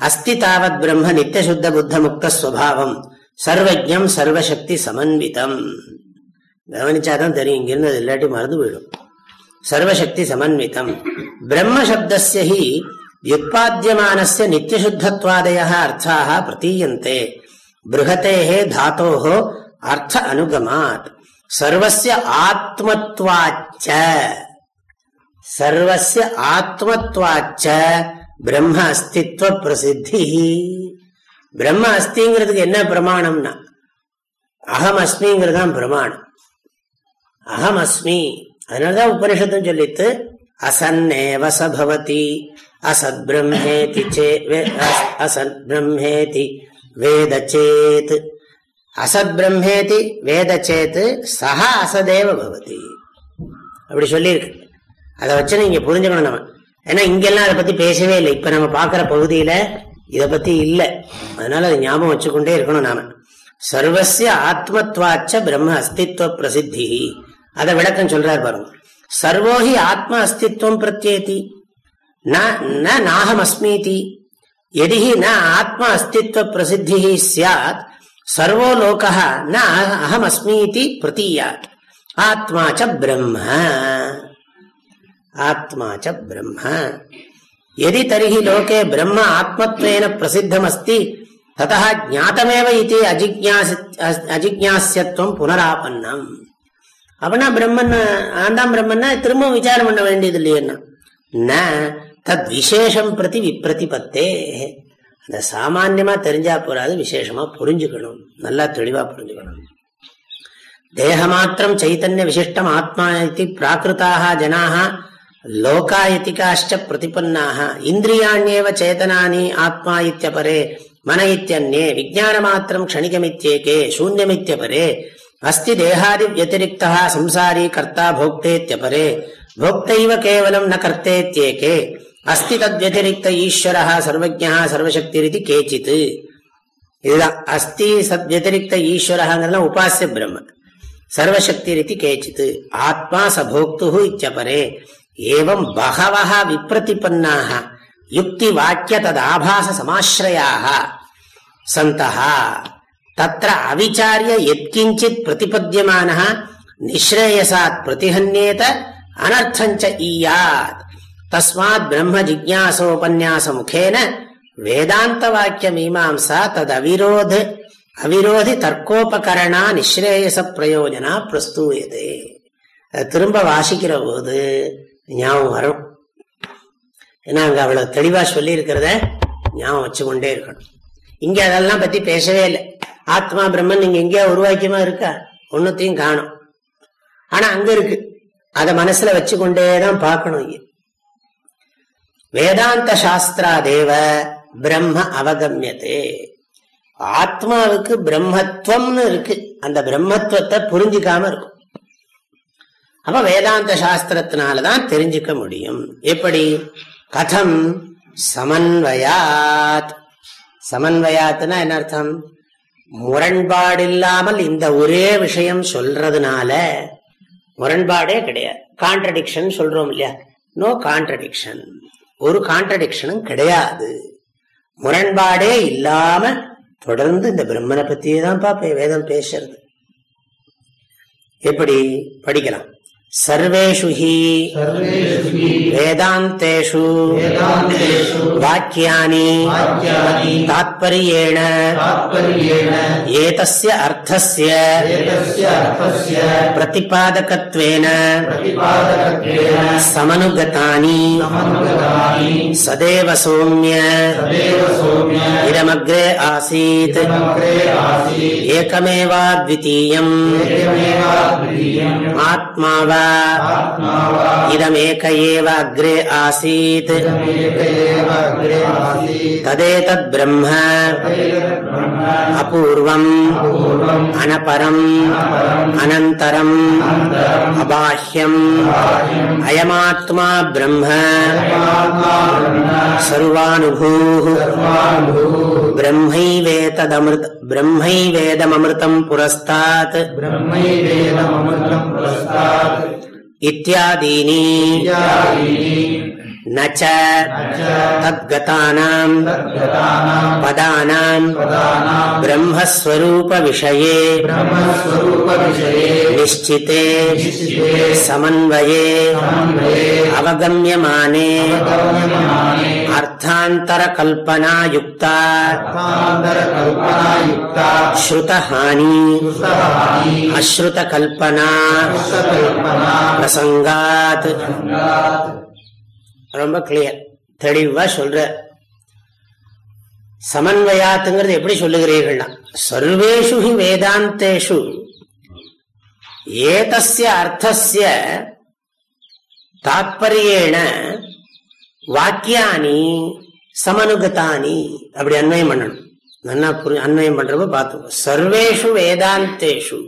அஸ்தி தாவத் பிரம்ம நித்திய சுத்த புத்த முக்த சுவாவம் சர்வஜம் சர்வசக்தி சமன்விதம். கவனிச்சாதான் தெரியும் இங்கிருந்து அது இல்லாட்டி மறந்து போயிடும். சர்வசக்தி சமன்விதம். பிரம்மசப்தி சப்தஸ்ய வியுத்பாத்தியமானஸ்ய நித்தியசுத்தத்வாதய அர்த்தாக பிரதீயந்தே. பிருகத்தேஹே தாத்தோஹோ அர்த்த அனுகமாத். சர்வசிய ஆத்மத்வாச்ச. சர்வசிய ஆத்மத்வாச்ச பிரம்ம அஸ்தித்வ பிரசித்தி. பிரம்ம அஸ்திங்கிறதுக்கு என்ன பிரமாணம்னா? அகம் அஸ்மிங்கிறது தான் பிரமாணம். அகம் அஸ்மி அதனாலதான் உபனிஷத்தும் சொல்லித்து அசன்னேவசபவதி அசத் பிரம்மேதி அசத் பிரம்மேதி வேத அசத் பிரம்மேதி வேத சேத் சஹா அசதேவ பவதி. அப்படி சொல்லியிருக்கு. அதை வச்சு நீங்க புரிஞ்சுக்கணும் நம்ம. ஏன்னா இங்கெல்லாம் அதை பத்தி பேசவே இல்லை. இப்ப நம்ம பாக்குற பகுதியில இதை பத்தி இல்லை. அதனால அதை ஞாபகம் வச்சுக்கொண்டே இருக்கணும் நாம. சர்வசிய ஆத்மத்வாச்ச பிரம்ம அஸ்தித்வ பிரசித்தி அதை விளக்கம் சொல்றார் பாருங்க. சர்வோஹி ஆத்ம அஸ்தித்வம் பிரத்யேதி. நாகம் அஸ்மீதி எதிஹி ந ஆத்ம அஸ்தித்வ பிரசித்தி சாத் சர்வோ லோக ந அகம் அஸ்மீதி பிரதீயாத். ஆத்மா ச பிரம்ம. ஆத்மா ச பிரம்ம. எதி தரிஹி லோகே பிரம்ம ஆத்மத்வேன பிரசித்தமஸ்தி. ததா ஜாத்தமேவ இது அஜிஜாசி அஜிக்யாசியத்துவம் புனராபன்னம். அப்படின்னா பிரம்மன் ஆண்டாம் பிரம்மன்னா திரும்ப விசாரம் பண்ண வேண்டியது இல்லையா தத் விசேஷம் பிரதி விப்ரதிபத்தே. அந்த சாமான்யமா தெரிஞ்சா போறாது விசேஷமா புரிஞ்சுக்கணும். நல்லா தெளிவா புரிஞ்சுக்கணும். தேகமாத்திரம் சைத்தன்ய விசிஷ்டம் ஆத்மா இது பிராகிருத்தாக ஜனாக லோகாயத்திகாஷ்ட பிரதிபன்னாக இந்திரியாண்யேவ சேதனானி ஆத்மா இத்தியபரே மன இத்தியன்யே விஜான மாத்திரம் க்ஷணிகமித்யேகே சூன்யமித்யபரே. அஸ்தி தேகாதி வத்திரிகா சம்சாரி கர்த்தா போக்தேத்யபரே. போக்தைவ கேவலம் ந கர்த்தேத்யேகே. அஸ்தி தத் வத்திரிக்த ஈஸ்வர சர்வஜா சர்வசக்தி கேச்சித். இதுதான். அஸ்தி சத் வத்திரிக்த ஈஸ்வரங்கிறதுலாம் உபாசிய பிரம்ம. சர்வசக்தி ரீதி கேச்சித். ஆத்மா சபோக்து இச்சபரே. ஏவம் பகவः விப்ரதிபன்னாக யுக்தி வாக்கிய ததாபாச சமாசிரயாக சந்தகா தத்திர அவிச்சாரிய எத்கிஞ்சித் பிரதிபத்தியமான நிஸ்ரேயசாத் பிரதிஹன்யேத அனர்த்தஞ்ச ஈயாத் தஸ்மாத் பிரம்ம ஜிக்யாசோபன்யாச முகேன வேதாந்த வாக்கிய மீமாசா தது அவிரோத அவிரோதி தர்க்கோபகரணா நிஸ்ரேயச பிரயோஜனா பிரஸ்தூயது திரும்ப வாசிக்கிற போது ஞாபகம் வரும். ஏன்னா அங்க அவ்வளவு தெளிவா சொல்லி இருக்கிறத ஞாபகம் வச்சுக்கொண்டே இருக்கணும். இங்க அதெல்லாம் பத்தி பேசவே இல்லை. ஆத்மா பிரம்மன் நீங்க எங்கேயா உருவாக்கியமா இருக்கா? ஒன்னத்தையும் காணும். ஆனா அங்க இருக்கு. அத மனசுல வச்சுக்கொண்டேதான் பார்க்கணும் இங்க. வேதாந்த சாஸ்திரா தேவ பிரம்ம அவகமியதே. ஆத்மாவுக்கு பிரம்மத்துவம்னு இருக்கு. அந்த பிரம்மத்துவத்தை புரிஞ்சுக்காம இருக்கும். அப்ப வேதாந்த சாஸ்திரத்தினாலதான் தெரிஞ்சுக்க முடியும். எப்படி? கதம் சமன்வயாத். சமன்வயாத்னா என்ன அர்த்தம்? முரண்பாடு இல்லாமல் இந்த ஒரே விஷயம் சொல்றதுனால முரண்பாடே கிடையாது. கான்ட்ரடிக்ஷன் சொல்றோம் இல்லையா? நோ கான்ட்ரடிக்ஷன் ஒரு கான்ட்ரடிக்ஷனும் கிடையாது. முரண்பாடே இல்லாம தொடர்ந்து இந்த பிரம்மனை பத்தியே தான் பாப்பேன் வேதம் பேசுறது. எப்படி? படிக்கலாம். सर्वेषु हि वेदान्तेषु वाक्यानि तात्पर्येण एतस्य अर्थस्य प्रतिपादकत्वेन समनुगतानि सदेव सौम्य इदमग्रे आसीत् एकमेवाद्वितीयम् आत्मा वा இதமேக ஏவ அக்ரே ஆசீத் ததேதத் பிரம்ம அபூர்வம் அனபரம் அனந்தரம் அபாஹ்யம் அயமாத்மா பிரம்ம ब्रह्मैवेदममृतम् पुरस्तात् ब्रह्मैवेदममृतम् पुरस्तात् इत्यादीनि न च तद्गतानाम् पदानाम् ब्रह्मस्वरूपविषये निश्चिते समन्वये अवगम्यमाने அர்த்தாந்தர கல்பனாயுக்தா ஸ்ருதஹானி அஸ்ருத கல்பனா பிரசங்காத் ரொம்ப கிளியர் தெளிவா சொல்ற. சமன்வயாத்துங்கிறது எப்படி சொல்லுகிறீர்கள்னா சர்வேஷு ஹி வேதாந்தேஷு. ஏதஸ்ய அர்த்தஸ்ய தாத்பரியேன வாக்கியானி சமனுகதானி அப்படி அன்வயம் பண்ணணும் நல்லா புரி அன்வயம் பண்றப்ப பார்த்துக்கோ சர்வேஷு வேதாந்தேஷு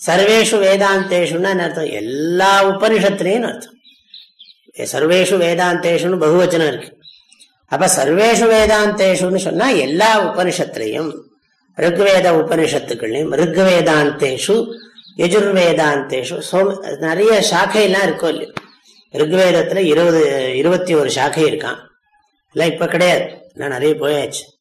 சர்வேஷு வேதாந்தேஷுன்னா அர்த்தம் எல்லா உபனிஷத்துலேயும் அர்த்தம் சர்வேஷு வேதாந்தேஷுன்னு பகுவச்சனம் இருக்கு அப்ப சர்வேஷு வேதாந்தேஷுன்னு சொன்னா எல்லா உபனிஷத்துலையும் ருக்வேத உபனிஷத்துக்கள்லையும் ருக்வேதாந்தேஷு யஜுர்வேதாந்தேஷு சோம நிறைய சாக்கையெல்லாம் இருக்கும் இல்லையா ருக்வேதத்தில் இருபது இருபத்தி ஒரு சாக்கை இருக்கான். இல்லை இப்போ கிடையாது. நான் நிறைய போயாச்சு.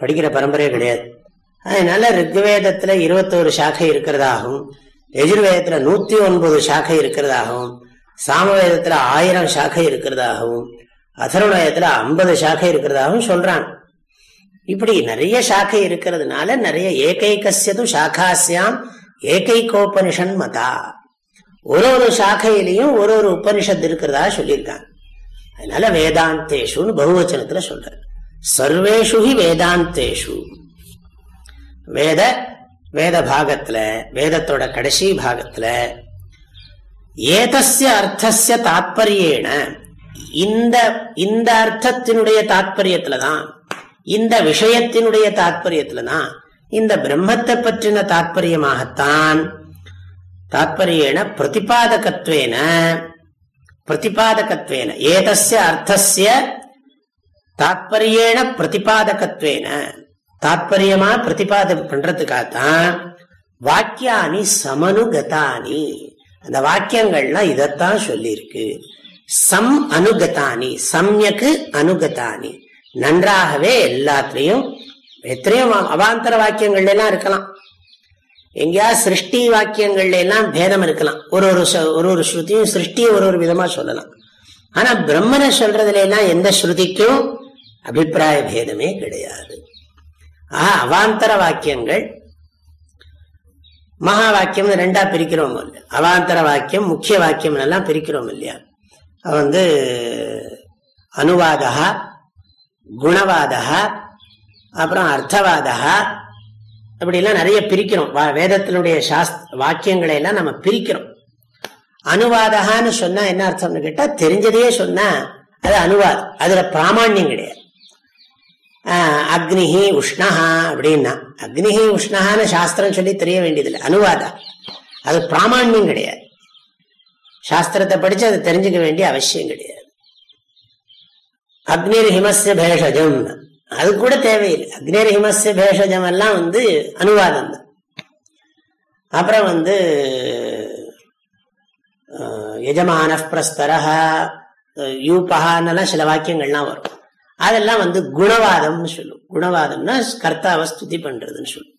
படிக்கிற பரம்பரையே கிடையாது. அதனால ருக்வேதத்தில் இருபத்தோரு சாக்கை இருக்கிறதாகவும் எஜுர்வேதத்தில் நூற்றி ஒன்பது சாக்கை இருக்கிறதாகவும் சாமவேதத்தில் ஆயிரம் சாக்கை இருக்கிறதாகவும் அதர்வணயத்துல ஐம்பது சாக்கை இருக்கிறதாகவும் சொல்கிறான் இப்படி நிறைய சாக்கை இருக்கிறதுனால நிறைய ஏகைக்கசியதும் சாக்காசியாம் ஏகைகோபனிஷன் மதா. ஒரு ஒரு சாக்கையிலையும் ஒரு ஒரு உபனிஷத் இருக்கிறதா சொல்லியிருக்காங்க. அதனால வேதாந்தேஷுன்னு பகுவச்சனத்துல சொல்ற சர்வேஷு ஹி வேதாந்தேஷு. வேத வேத பாகத்துல வேதத்தோட கடைசி பாகத்துல ஏதஸ்ய அர்த்தஸ்ய தாத்பரியேன. இந்த இந்த அர்த்தத்தினுடைய தாத்பரியத்துலதான் இந்த விஷயத்தினுடைய தாத்பரியத்துலதான் இந்த பிரம்மத்தை பற்றின தாத்பரியமாகத்தான் தாத்பரியேன பிரதிபாதகத்வேன. பிரதிபாதகத்வேன. ஏதஸ்ய அர்த்தஸ்ய தாத்பரியேன பிரதிபாதகத்வேன. தாத்பரியமா பிரதிபாதம் பண்றதுக்காகத்தான் வாக்கியானி சமனுகதானி. அந்த வாக்கியங்கள்லாம் இதைத்தான் சொல்லியிருக்கு. சம் அனுகதானி சம்யக்கு அனுகதானி. நன்றாகவே எல்லாத்திலையும் எத்தனையும் அவாந்தர வாக்கியங்கள்ல எல்லாம் இருக்கலாம். எங்கேயா சிருஷ்டி வாக்கியங்கள்ல எல்லாம் பேதம் இருக்கலாம். ஒரு ஒரு ஒரு ஒரு ஸ்ருதியும் சிருஷ்டியும் ஒரு ஒரு விதமா சொல்லலாம். ஆனா பிரம்மனை சொல்றதுல எல்லாம் எந்த ஸ்ருதிக்கும் அபிப்பிராய பேதமே கிடையாது. ஆஹா அவாந்தர வாக்கியங்கள். மகா வாக்கியம் ரெண்டா பிரிக்கிறோம் இல்லையா அவாந்தர வாக்கியம் முக்கிய வாக்கியம் எல்லாம் பிரிக்கிறோம் இல்லையா? வந்து அனுவாதா குணவாதா அப்புறம் அர்த்தவாதா அப்படிலாம் நிறைய பிரிக்கிறோம். வேதத்தினுடைய சாஸ்த் வாக்கியங்களை எல்லாம் நம்ம பிரிக்கிறோம். அனுவாதகான்னு சொன்னா என்ன அர்த்தம்னு கேட்டா தெரிஞ்சதையே சொன்னா அது அனுவாதம். அதுல பிராமான்யம் கிடையாது. அக்னிஹி உஷ்ணஹா அப்படின்னா அக்னிஹி உஷ்ணஹான்னு சாஸ்திரம் சொல்லி தெரிய வேண்டியதில்லை. அனுவாதா அது பிராமான்யம் கிடையாது. சாஸ்திரத்தை படிச்சு அதை தெரிஞ்சுக்க வேண்டிய அவசியம் கிடையாது. அக்னிர் ஹிமஸ்ய பேஷஜம். அது கூட தேவையில்லை. அக்னேர் ஹிமஸ்ய பேஷஜம் எல்லாம் வந்து அனுவாதம். தான் அப்புறம் வந்து எஜமான பிரஸ்தரஹா யூபகான்னெல்லாம் சில வாக்கியங்கள்லாம் வரும். அதெல்லாம் வந்து குணவாதம்னு சொல்லும். குணவாதம்னா கர்த்தாவை ஸ்துதி பண்றதுன்னு சொல்லும்.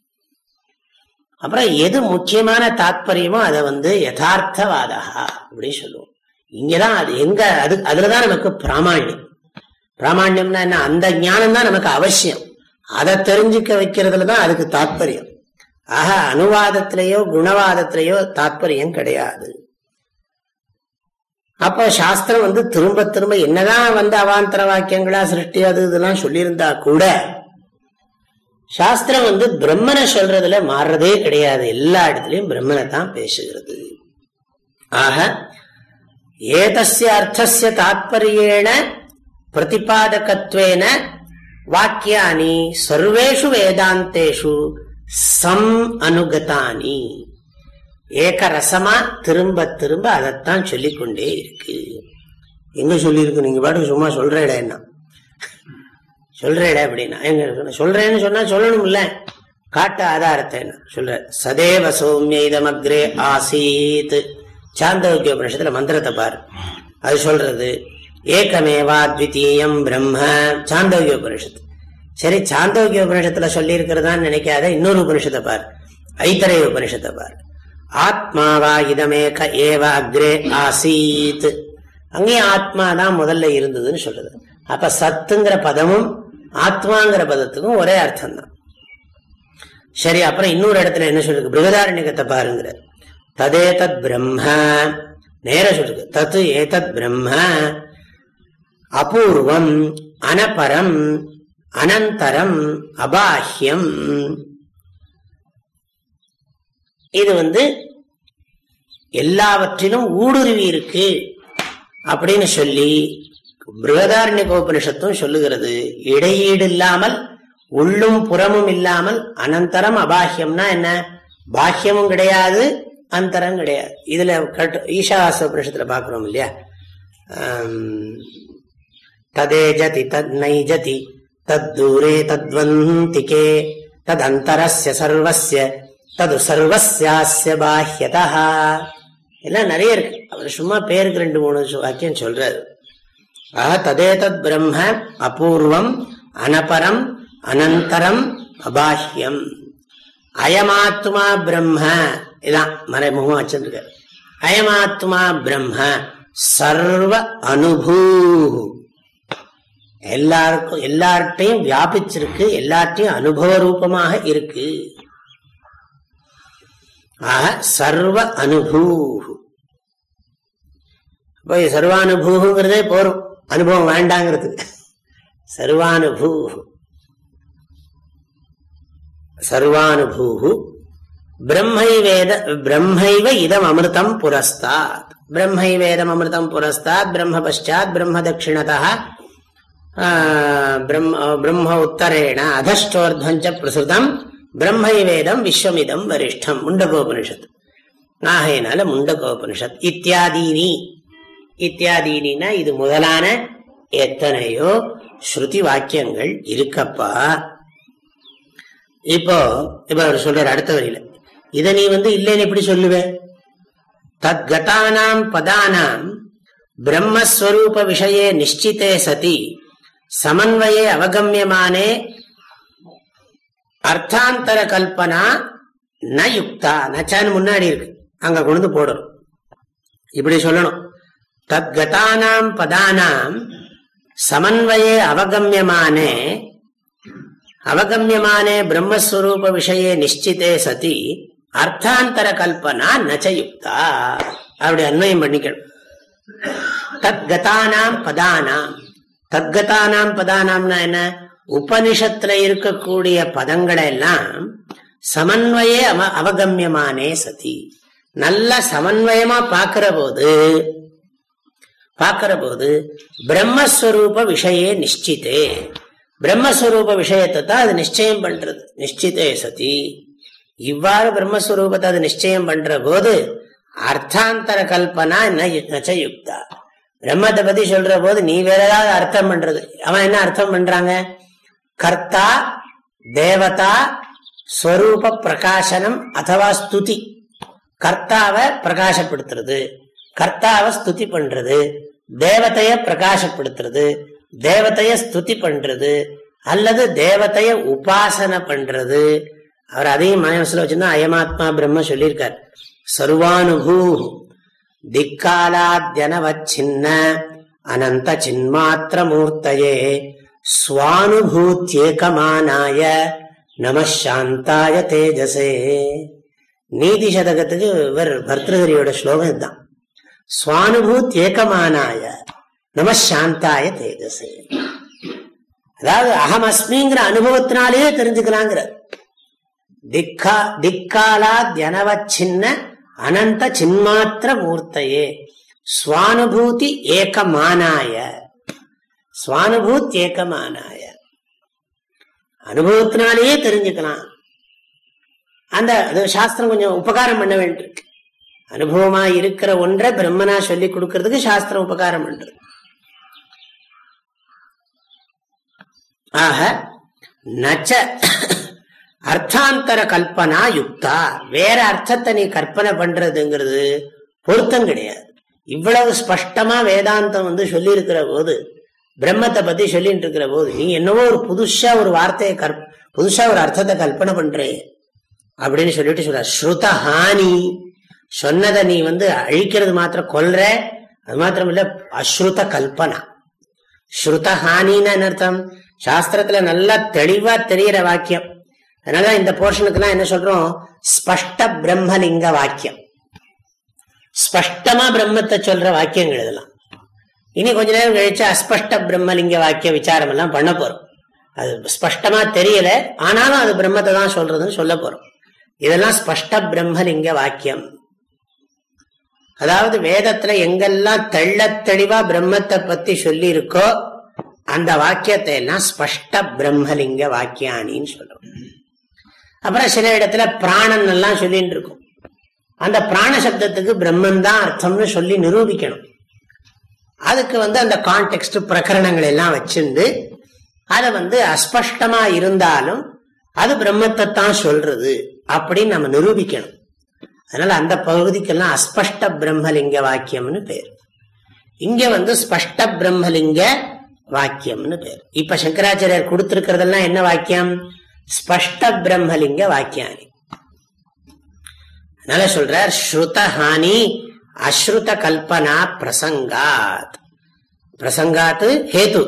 அப்புறம் எது முக்கியமான தாத்பரியமோ அதை வந்து யதார்த்தவாதா அப்படின்னு சொல்லுவோம். இங்கதான் அது எங்க அது அதுலதான் நமக்கு பிராமணியம். பிராமணியம்னா என்ன? அந்த ஞானம் தான் நமக்கு அவசியம். அதை தெரிஞ்சுக்க வைக்கிறதுல தான் அதுக்கு தாத்பரியம். ஆக அனுவாதத்திலேயோ குணவாதத்திலேயோ தாத்பரியம் கிடையாது. அப்ப சாஸ்திரம் வந்து திரும்ப திரும்ப என்னதான் வந்து அவாந்தர வாக்கியங்களா சிருஷ்டி அது இதெல்லாம் சொல்லியிருந்தா கூட சாஸ்திரம் வந்து பிரம்மனை சொல்றதுல மாறுறதே கிடையாது. எல்லா இடத்துலயும் பிரம்மனை தான் பேசுகிறது. ஆக ஏதஸ்ய அர்த்தசிய தாத்பரியேன பிரதிபாதகத்வேன வாக்கியானி சர்வேஷு வேதாந்தேஷு சம் அனுகதானி ஏகரசமா திரும்ப திரும்ப அதைத்தான் சொல்லிக்கொண்டே இருக்கு. எங்க சொல்லியிருக்கு? நீங்க பாட்டுக்கு சும்மா சொல்ற என்ன? சொல்ற அப்படின்னா எங்க சொல்றேன்னு சொன்னா சொல்லணும்ல. காட்டு ஆதாரத்தை என்ன? சொல்ற. சதேவ சௌமிய அக்ரே ஆசீத். சாந்தோக்கிய உபனிஷத்துல மந்திரத்தை பாரு. அது சொல்றது. ஏகமேவா த்விதீயம் பிரம்ம சாந்தோக்கிய உபனிஷத்து சரி சாந்தோக்கிய உபனிஷத்துல சொல்லி இருக்கிறதான்னு நினைக்காத இன்னொரு உபனிஷத்தை பாரு. ஐத்தரை உபனிஷத்தை பாரு. ஆத்மாவா இதமேக ஏவ அக்ரே ஆசீத். அங்கேயும் ஆத்மா தான் முதல்ல இருந்ததுன்னு சொல்றது. அப்ப சத்துங்கிற பதமும் ஆத்மாங்கிற பதத்துக்கும் ஒரே அர்த்தம் தான் சரி அப்புறம் இன்னொரு இடத்துல என்ன சொல்றது பிருகதாரண்யத்தை பாருங்கிற. ததே தத் பிரம்ம. நேர சொல்றது தத்து ஏதத் பிரம்ம. அபூர்வம் அனபரம் அனந்தரம் அபாஹ்யம். இது வந்து எல்லாவற்றிலும் ஊடுருவி இருக்கு அப்படின்னு சொல்லி பிருகதாரண்ய கோபனிஷத்தும் சொல்லுகிறது. இடையீடு இல்லாமல் உள்ளும் புறமும் இல்லாமல் அனந்தரம் அபாஹ்யம்னா என்ன? பாஹ்யமும் கிடையாது அந்தரம் கிடையாது. இதுல ஈஷாவாச உபனிஷத்துல பாக்குறோம் இல்லையா? ததேஜதி ஜதி தத் தூரே தத்வந்திகே ததந்தரஸ்ய சர்வஸ்ய தது சர்வசியாசிய பாஹ்யதா எல்லாம் நிறைய இருக்கு. அவர் சும்மா பேருக்கு ரெண்டு மூணு வாக்கியம் சொல்றாரு. ஆஹ் ததே தத் பிரம்ம அபூர்வம் அனபரம் அனந்தரம் அபாஹ்யம். அயமாத்மா பிரம்ம. இதான் மறைமுகம் வச்சிருக்காரு அயமாத்மா பிரம்ம சர்வ அனுபூ எல்லாருக்கும் எல்லார்ட்டையும் வியாபிச்சிருக்கு எல்லார்ட்டையும் அனுபவ ரூபமாக இருக்கு. ஆக சர்வ அனுபூ போய் சர்வானுபூங்கிறதே போறோம் அனுபவம் வேண்டாங்கிறதுக்கு சர்வானுபூ சர்வானுபூ பிரம்மை வேத பிரம்மைவ இதம் அமிர்தம் புரஸ்தாத். பிரம்மை வேதம் அமிர்தம் புரஸ்தாத் பிரம்ம பஷாத் பிரம்ம தட்சிணதா பிரம்ம உத்தரேண அதஷ்டோர்தஞ்ச பிரசுதம் பிரம்மை வேதம் விஸ்வமிதம் வரிஷ்டம் முண்டகோபனிஷத் ஆகையினால முண்டகோபனிஷத் இத்தியாதீனி இத்தியாதீனா இது முதலான எத்தனையோ ஸ்ருதி வாக்கியங்கள் இருக்கப்பா இப்போ இப்ப அவர் சொல்றாரு அடுத்த வரையில. இத நீ வந்து இல்லைன்னு எப்படி சொல்லுவேன் தத் கதானாம் பதானாம் பிரம்மஸ்வரூப விஷய நிச்சித்தே சதி சமன்வயே அவகமியமானே அர்த்தாந்தர கல்பனா ந யுக்தா. நச்சான்னு முன்னாடி இருக்கு. அங்க கொண்டு போடணும். இப்படி சொல்லணும். தத்கதானாம் பதானாம் சமன்வயே அவகமியமானே. அவகமியமானே பிரம்மஸ்வரூப விஷய நிச்சிதே சதி. அர்த்தாந்தர கல்பனா நச்சயுக்தா அப்படி அன்வயம் பண்ணிக்கணும். தத்கதானாம் பதானாம். தத்கதானாம் பதானாம்னா என்ன? உபனிஷத்துல இருக்கக்கூடிய பதங்களை எல்லாம் சமன்வயே அவ அவகமியமானே சதி. நல்ல சமன்வயமா பாக்குற போது பாக்குற போது பிரம்மஸ்வரூப விஷயே நிச்சித்தே பிரம்மஸ்வரூப விஷயத்தை தான் அது நிச்சயம் பண்றது நிச்சிதே சதி. இவ்வாறு பிரம்மஸ்வரூபத்தை அது நிச்சயம் பண்ற போது அர்த்தாந்தர கல்பனா என்ன யுக்தா பிரம்மத்தை பத்தி சொல்ற போது நீ வேற ஏதாவது அர்த்தம் பண்றது. அவன் என்ன அர்த்தம் பண்றாங்க? கர்த்தா தேவதா ஸ்வரூப பிரகாசனம் அதுவா ஸ்துதி. கர்த்தாவை பிரகாசப்படுத்துறது. கர்த்தாவை ஸ்துதி பண்றது. தேவத்தைய பிரகாசப்படுத்துறது. தேவத்தைய ஸ்துதி பண்றது. அல்லது தேவத்தைய உபாசனை பண்றது. அவர் அதையும் மனசுல வச்சிருந்தா அயமாத்மா பிரம்ம சொல்லியிருக்கார். சர்வானுபூ திக்காலாத்யனவச்சின்ன அனந்த சின்மாத்திர மூர்த்தையே சுவானுபூத்தியேகமானாய நமசாந்தாய தேஜசே. நீதி சதகத்துக்கு இவர் பர்திருஹரியோட ஸ்லோகம் இதுதான். சுவானுபூத் ஏகமானாய நமசாந்தாய தேஜசே. அதாவது அகம் அஸ்மிங்கிற அனுபவத்தினாலேயே தெரிஞ்சுக்கலாங்கிற திக்கா திக்காலா தியனவச்சின்ன அனந்த சின்மாத்திர மூர்த்தையே. சுவானுபூதி ஏகமானாய. சுவானுபூத் ஏகமானாய. அனுபவத்தினாலேயே தெரிஞ்சுக்கலாம். அந்த சாஸ்திரம் கொஞ்சம் உபகாரம் பண்ண வேண்டியிருக்கு. அனுபவமா இருக்கிற ஒன்றை பிரம்மனா சொல்லி கொடுக்கறதுக்கு சாஸ்திரம் உபகாரம் பண்றது ஆக நச்ச அர்த்தாந்தர கல்பனா யுக்தா. வேற அர்த்தத்தை நீ கற்பனை பண்றதுங்கிறது பொருத்தம் கிடையாது. இவ்வளவு ஸ்பஷ்டமா வேதாந்தம் வந்து சொல்லி இருக்கிற போது பிரம்மத்தை பத்தி சொல்லிட்டு இருக்கிற போது நீ என்னவோ ஒரு புதுசா ஒரு வார்த்தையை கற் புதுசா ஒரு அர்த்தத்தை கற்பனை பண்றே அப்படின்னு சொல்லிட்டு சொல்ற ஸ்ருத ஹானி சொன்னதை நீ வந்து அழிக்கிறது மாத்திரம் கொல்ற அது மாத்திரம் இல்ல அஸ்ருத கல்பனா. ஸ்ருத ஹானின்னு அர்த்தம்? சாஸ்திரத்துல நல்லா தெளிவா தெரியற வாக்கியம். அதனாலதான் இந்த போர்ஷனுக்கு என்ன சொல்றோம்? ஸ்பஷ்ட பிரம்மலிங்க வாக்கியம். ஸ்பஷ்டமா பிரம்மத்தை சொல்ற வாக்கியங்கள் இதெல்லாம். இனி கொஞ்ச நேரம் கழிச்சு அஸ்பஷ்ட பிரம்மலிங்க வாக்கிய விசாரம் எல்லாம் பண்ண போறோம். அது ஸ்பஷ்டமா தெரியல ஆனாலும் அது பிரம்மத்தை தான் சொல்றதுன்னு சொல்ல போறோம். இதெல்லாம் ஸ்பஷ்ட பிரம்மலிங்க வாக்கியம். அதாவது வேதத்துல எங்கெல்லாம் தெள்ள தெளிவா பிரம்மத்தை பத்தி சொல்லி இருக்கோ அந்த வாக்கியத்தை எல்லாம் ஸ்பஷ்ட பிரம்மலிங்க வாக்கியானின்னு சொல்றோம். அப்புறம் சில இடத்துல பிராணன் எல்லாம் சொல்லிட்டு இருக்கும் அந்த பிராண சப்தத்துக்கு பிரம்மன் தான் அர்த்தம்னு சொல்லி நிரூபிக்கணும். அதுக்கு வந்து அந்த கான்டெக்ட் பிரகரணங்கள் எல்லாம் வச்சிருந்து அதை வந்து அஸ்பஷ்டமா இருந்தாலும் அது பிரம்மத்தை தான் சொல்றது அப்படின்னு நம்ம நிரூபிக்கணும். அதனால அந்த பகுதிக்கெல்லாம் அஸ்பஷ்ட பிரம்மலிங்க வாக்கியம்னு பேர். இங்க வந்து ஸ்பஷ்ட பிரம்மலிங்க வாக்கியம்னு பேர். இப்ப சங்கராச்சாரியர் கொடுத்திருக்கிறதெல்லாம் என்ன வாக்கியம்? ஸ்பஷ்ட பிரம்மலிங்க வாக்கியானி அதனால சொல்றார் ஸ்ருதஹானி அஸ்ருத கல்பனா பிரசங்காத். பிரசங்காத் ஹேத்து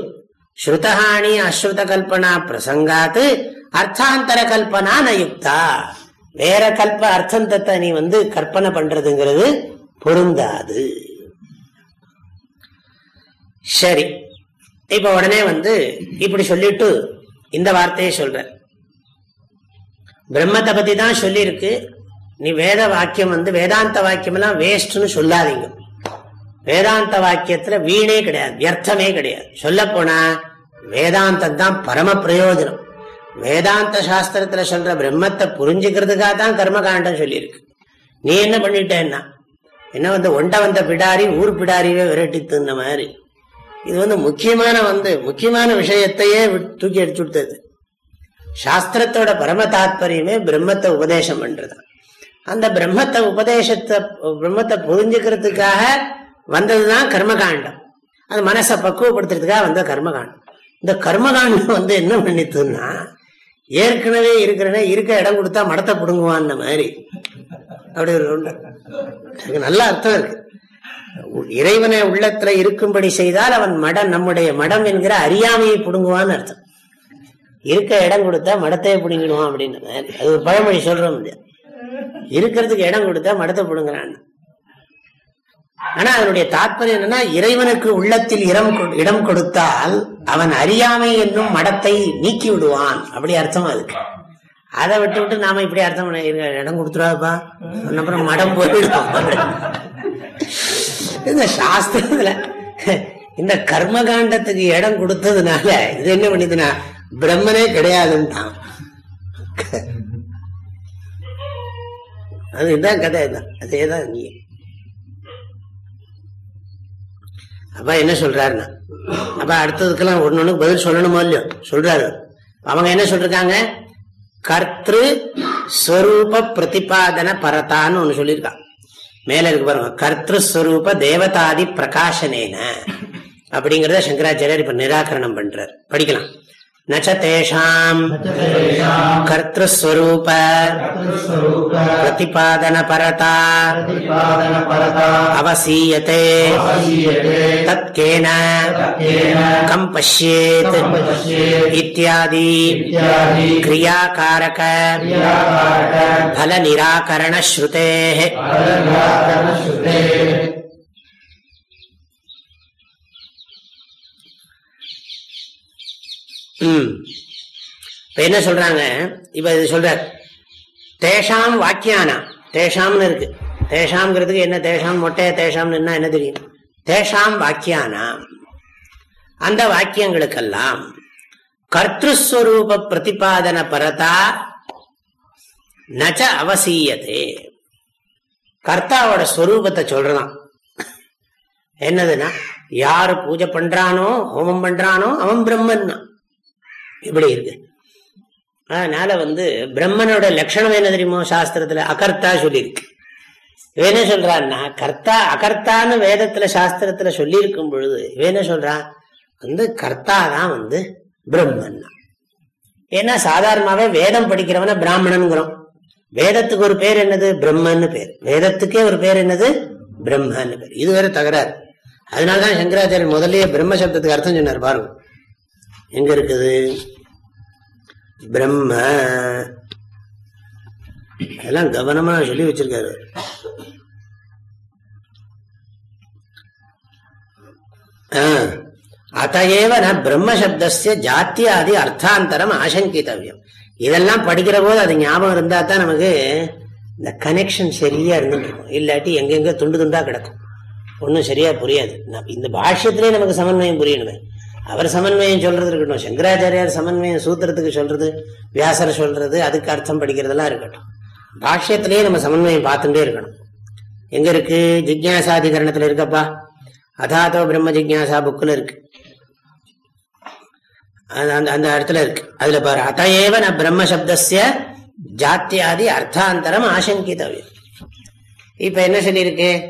ஸ்ருதஹானி அஸ்ருத கல்பனா பிரசங்காத்து அர்த்தாந்தர கல்பனா நயுக்தா. வேற கல்ப அர்த்தந்தத்தை நீ வந்து கற்பனை பண்றதுங்கிறது பொருந்தாது. சரி. இப்ப உடனே வந்து இப்படி சொல்லிட்டு இந்த வார்த்தையை சொல்றேன். பிரம்மத்தை பத்தி தான் சொல்லியிருக்கு. நீ வேத வாக்கியம் வந்து வேதாந்த வாக்கியம் எல்லாம் வேஸ்ட்னு சொல்லாதீங்க. வேதாந்த வாக்கியத்துல வீணே கிடையாது வியர்த்தமே கிடையாது. சொல்ல போனா வேதாந்தம் தான் பரம பிரயோஜனம். வேதாந்த சாஸ்திரத்துல சொல்ற பிரம்மத்தை புரிஞ்சுக்கிறதுக்காக தான் கர்மகாண்டம் சொல்லியிருக்கு. நீ என்ன பண்ணிட்டேன்னா என்ன வந்து ஒண்ட வந்த பிடாரி ஊர் பிடாரியவே விரட்டி தின்ன மாதிரி. இது வந்து முக்கியமான வந்து முக்கியமான விஷயத்தையே தூக்கி அடிச்சு விட்டது. சாஸ்திரத்தோட பரம தாத்பரியமே பிரம்மத்தை உபதேசம் பண்றது. அந்த பிரம்மத்தை உபதேசத்தை பிரம்மத்தை புரிஞ்சுக்கிறதுக்காக வந்ததுதான் கர்மகாண்டம். அது மனசை பக்குவப்படுத்துறதுக்காக வந்த கர்மகாண்டம். இந்த கர்மகாண்டம் வந்து என்ன பண்ணித்துன்னா ஏற்கனவே இருக்கிறனே இருக்க இடம் கொடுத்தா மடத்தை பிடுங்குவான் மாதிரி. அப்படி ஒரு நல்ல அர்த்தம் இருக்கு. இறைவனை உள்ளத்துல இருக்கும்படி செய்தால் அவன் மடம் நம்முடைய மடம் என்கிற அறியாமையை பிடுங்குவான்னு அர்த்தம். இருக்க இடம் கொடுத்தா மடத்தையே பிடுங்கிடுவான் அப்படின்னு அது ஒரு பழமொழி சொல்றோம் இருக்கிறதுக்கு இடம் கொடுத்தா மடத்தை பிடுங்குறான். ஆனா அதனுடைய தாற்பயம் என்னன்னா இறைவனுக்கு உள்ளத்தில் இடம் இடம் கொடுத்தால் அவன் அறியாமை என்னும் மடத்தை நீக்கி விடுவான். அப்படி அர்த்தம் அதுக்கு அதை விட்டு விட்டு நாம இப்படி அர்த்தம் இடம் கொடுத்துருவாப்பா அப்புறம் மடம் போயிடும். இந்த சாஸ்திரத்துல இந்த கர்மகாண்டத்துக்கு இடம் கொடுத்ததுனால இது என்ன பண்ணிதுன்னா பிரம்மனே கிடையாதுன்னு அது இதுதான் கதை தான் அதேதான் நீ. அப்பா என்ன சொல்றாருன்னா அப்ப அடுத்ததுக்கெல்லாம் ஒன்னு ஒண்ணு பதில் சொல்லணுமோ இல்லையோ? சொல்றாரு. அவங்க என்ன சொல்றாங்க கர்த்திரு ஸ்வரூப பிரதிபாதன பரதான்னு ஒண்ணு சொல்லியிருக்கான் மேல இருக்கு பாருங்க கர்த்தஸ்வரூப தேவதாதி பிரகாசனேன அப்படிங்கறத சங்கராச்சாரியர் இப்ப நிராகரணம் பண்றார். படிக்கலாம். நேஷாம் கர்த்தஸ்வரூப பிரதிபாதன பரதா அவசீயத்தை தத்கேன கம் பசியேத் இத்தியாதி கிரியாகாரக பல நிராகரண ஸ்ருதே இப்ப என்ன சொல்றாங்க? இப்ப இது சொல்ற தேஷாம் வாக்கியானா? தேஷாம்னு இருக்கு. தேஷாம்ங்கிறதுக்கு என்ன தேஷாம்? மொட்டைய தேஷாம்னு என்ன என்ன தெரியும்? தேஷாம் வாக்கியானாம் அந்த வாக்கியங்களுக்கெல்லாம் கர்த்தஸ்வரூப பிரதிபாதன பரதா நச்ச அவசியதே. கர்த்தாவோட ஸ்வரூபத்தை சொல்றதான் என்னதுன்னா யாரு பூஜை பண்றானோ ஹோமம் பண்றானோ அவன் பிரம்மன் இப்படி இருக்கு. அதனால வந்து பிரம்மனோட லட்சணம் என்ன தெரியுமோ சாஸ்திரத்துல? அகர்த்தா சொல்லியிருக்கு என்ன சொல்றான்னா கர்த்தா அகர்த்தான்னு வேதத்துல சாஸ்திரத்துல சொல்லியிருக்கும் பொழுது என்ன சொல்றான்? வந்து கர்த்தா தான் வந்து பிரம்மன் ஏன்னா சாதாரணமாவே வேதம் படிக்கிறவன பிராமணனுங்கிறோம். வேதத்துக்கு ஒரு பேர் என்னது? பிரம்மன்னு பேர். வேதத்துக்கே ஒரு பேர் என்னது? பிரம்மன்னு பேர். இது வேற தகராறு. அதனாலதான் சங்கராச்சாரியன் முதல்லயே பிரம்ம சப்தத்துக்கு அர்த்தம் சொன்னார் பாருங்க. எங்க இருக்குது? பிரம்ம. அதெல்லாம் கவனமா சொல்லி வச்சிருக்காரு. அத்தையேவ ந பிரம்மசப்தஸ்ய ஜாத்தியாதி அர்த்தாந்தரம் ஆசங்கித்தவியம் இதெல்லாம் படிக்கிற போது அது ஞாபகம் இருந்தா தான் நமக்கு இந்த கனெக்ஷன் சரியா இருந்துட்டு இல்லாட்டி எங்கெங்க துண்டு துண்டா கிடக்கும். ஒன்றும் சரியா புரியாது. இந்த பாஷ்யத்திலே நமக்கு சமன்வயம் புரியணுமே. அவர் சமன்வயம் சொல்றது இருக்கட்டும். சங்கராச்சாரியார் சமன்வயம் சூத்திரத்துக்கு சொல்றது வியாசர் சொல்றது அதுக்கு அர்த்தம் படிக்கிறதெல்லாம் இருக்கட்டும். பாஷ்யத்திலேயே நம்ம சமன்வயம் பார்த்துட்டே இருக்கணும். எங்க இருக்கு? ஜிக்யாசாதிகரணத்துல இருக்கப்பா. அதாத்தோ பிரம்ம ஜிக்யாசா புக்கில் இருக்கு. அந்த அந்த இடத்துல இருக்கு. அதுல பாரு அத்தையேவ ந பிரம்ம சப்தசிய ஜாத்தியாதி அர்த்தாந்தரம் ஆசங்கிதவியம். இப்ப என்ன சொல்லியிருக்கு?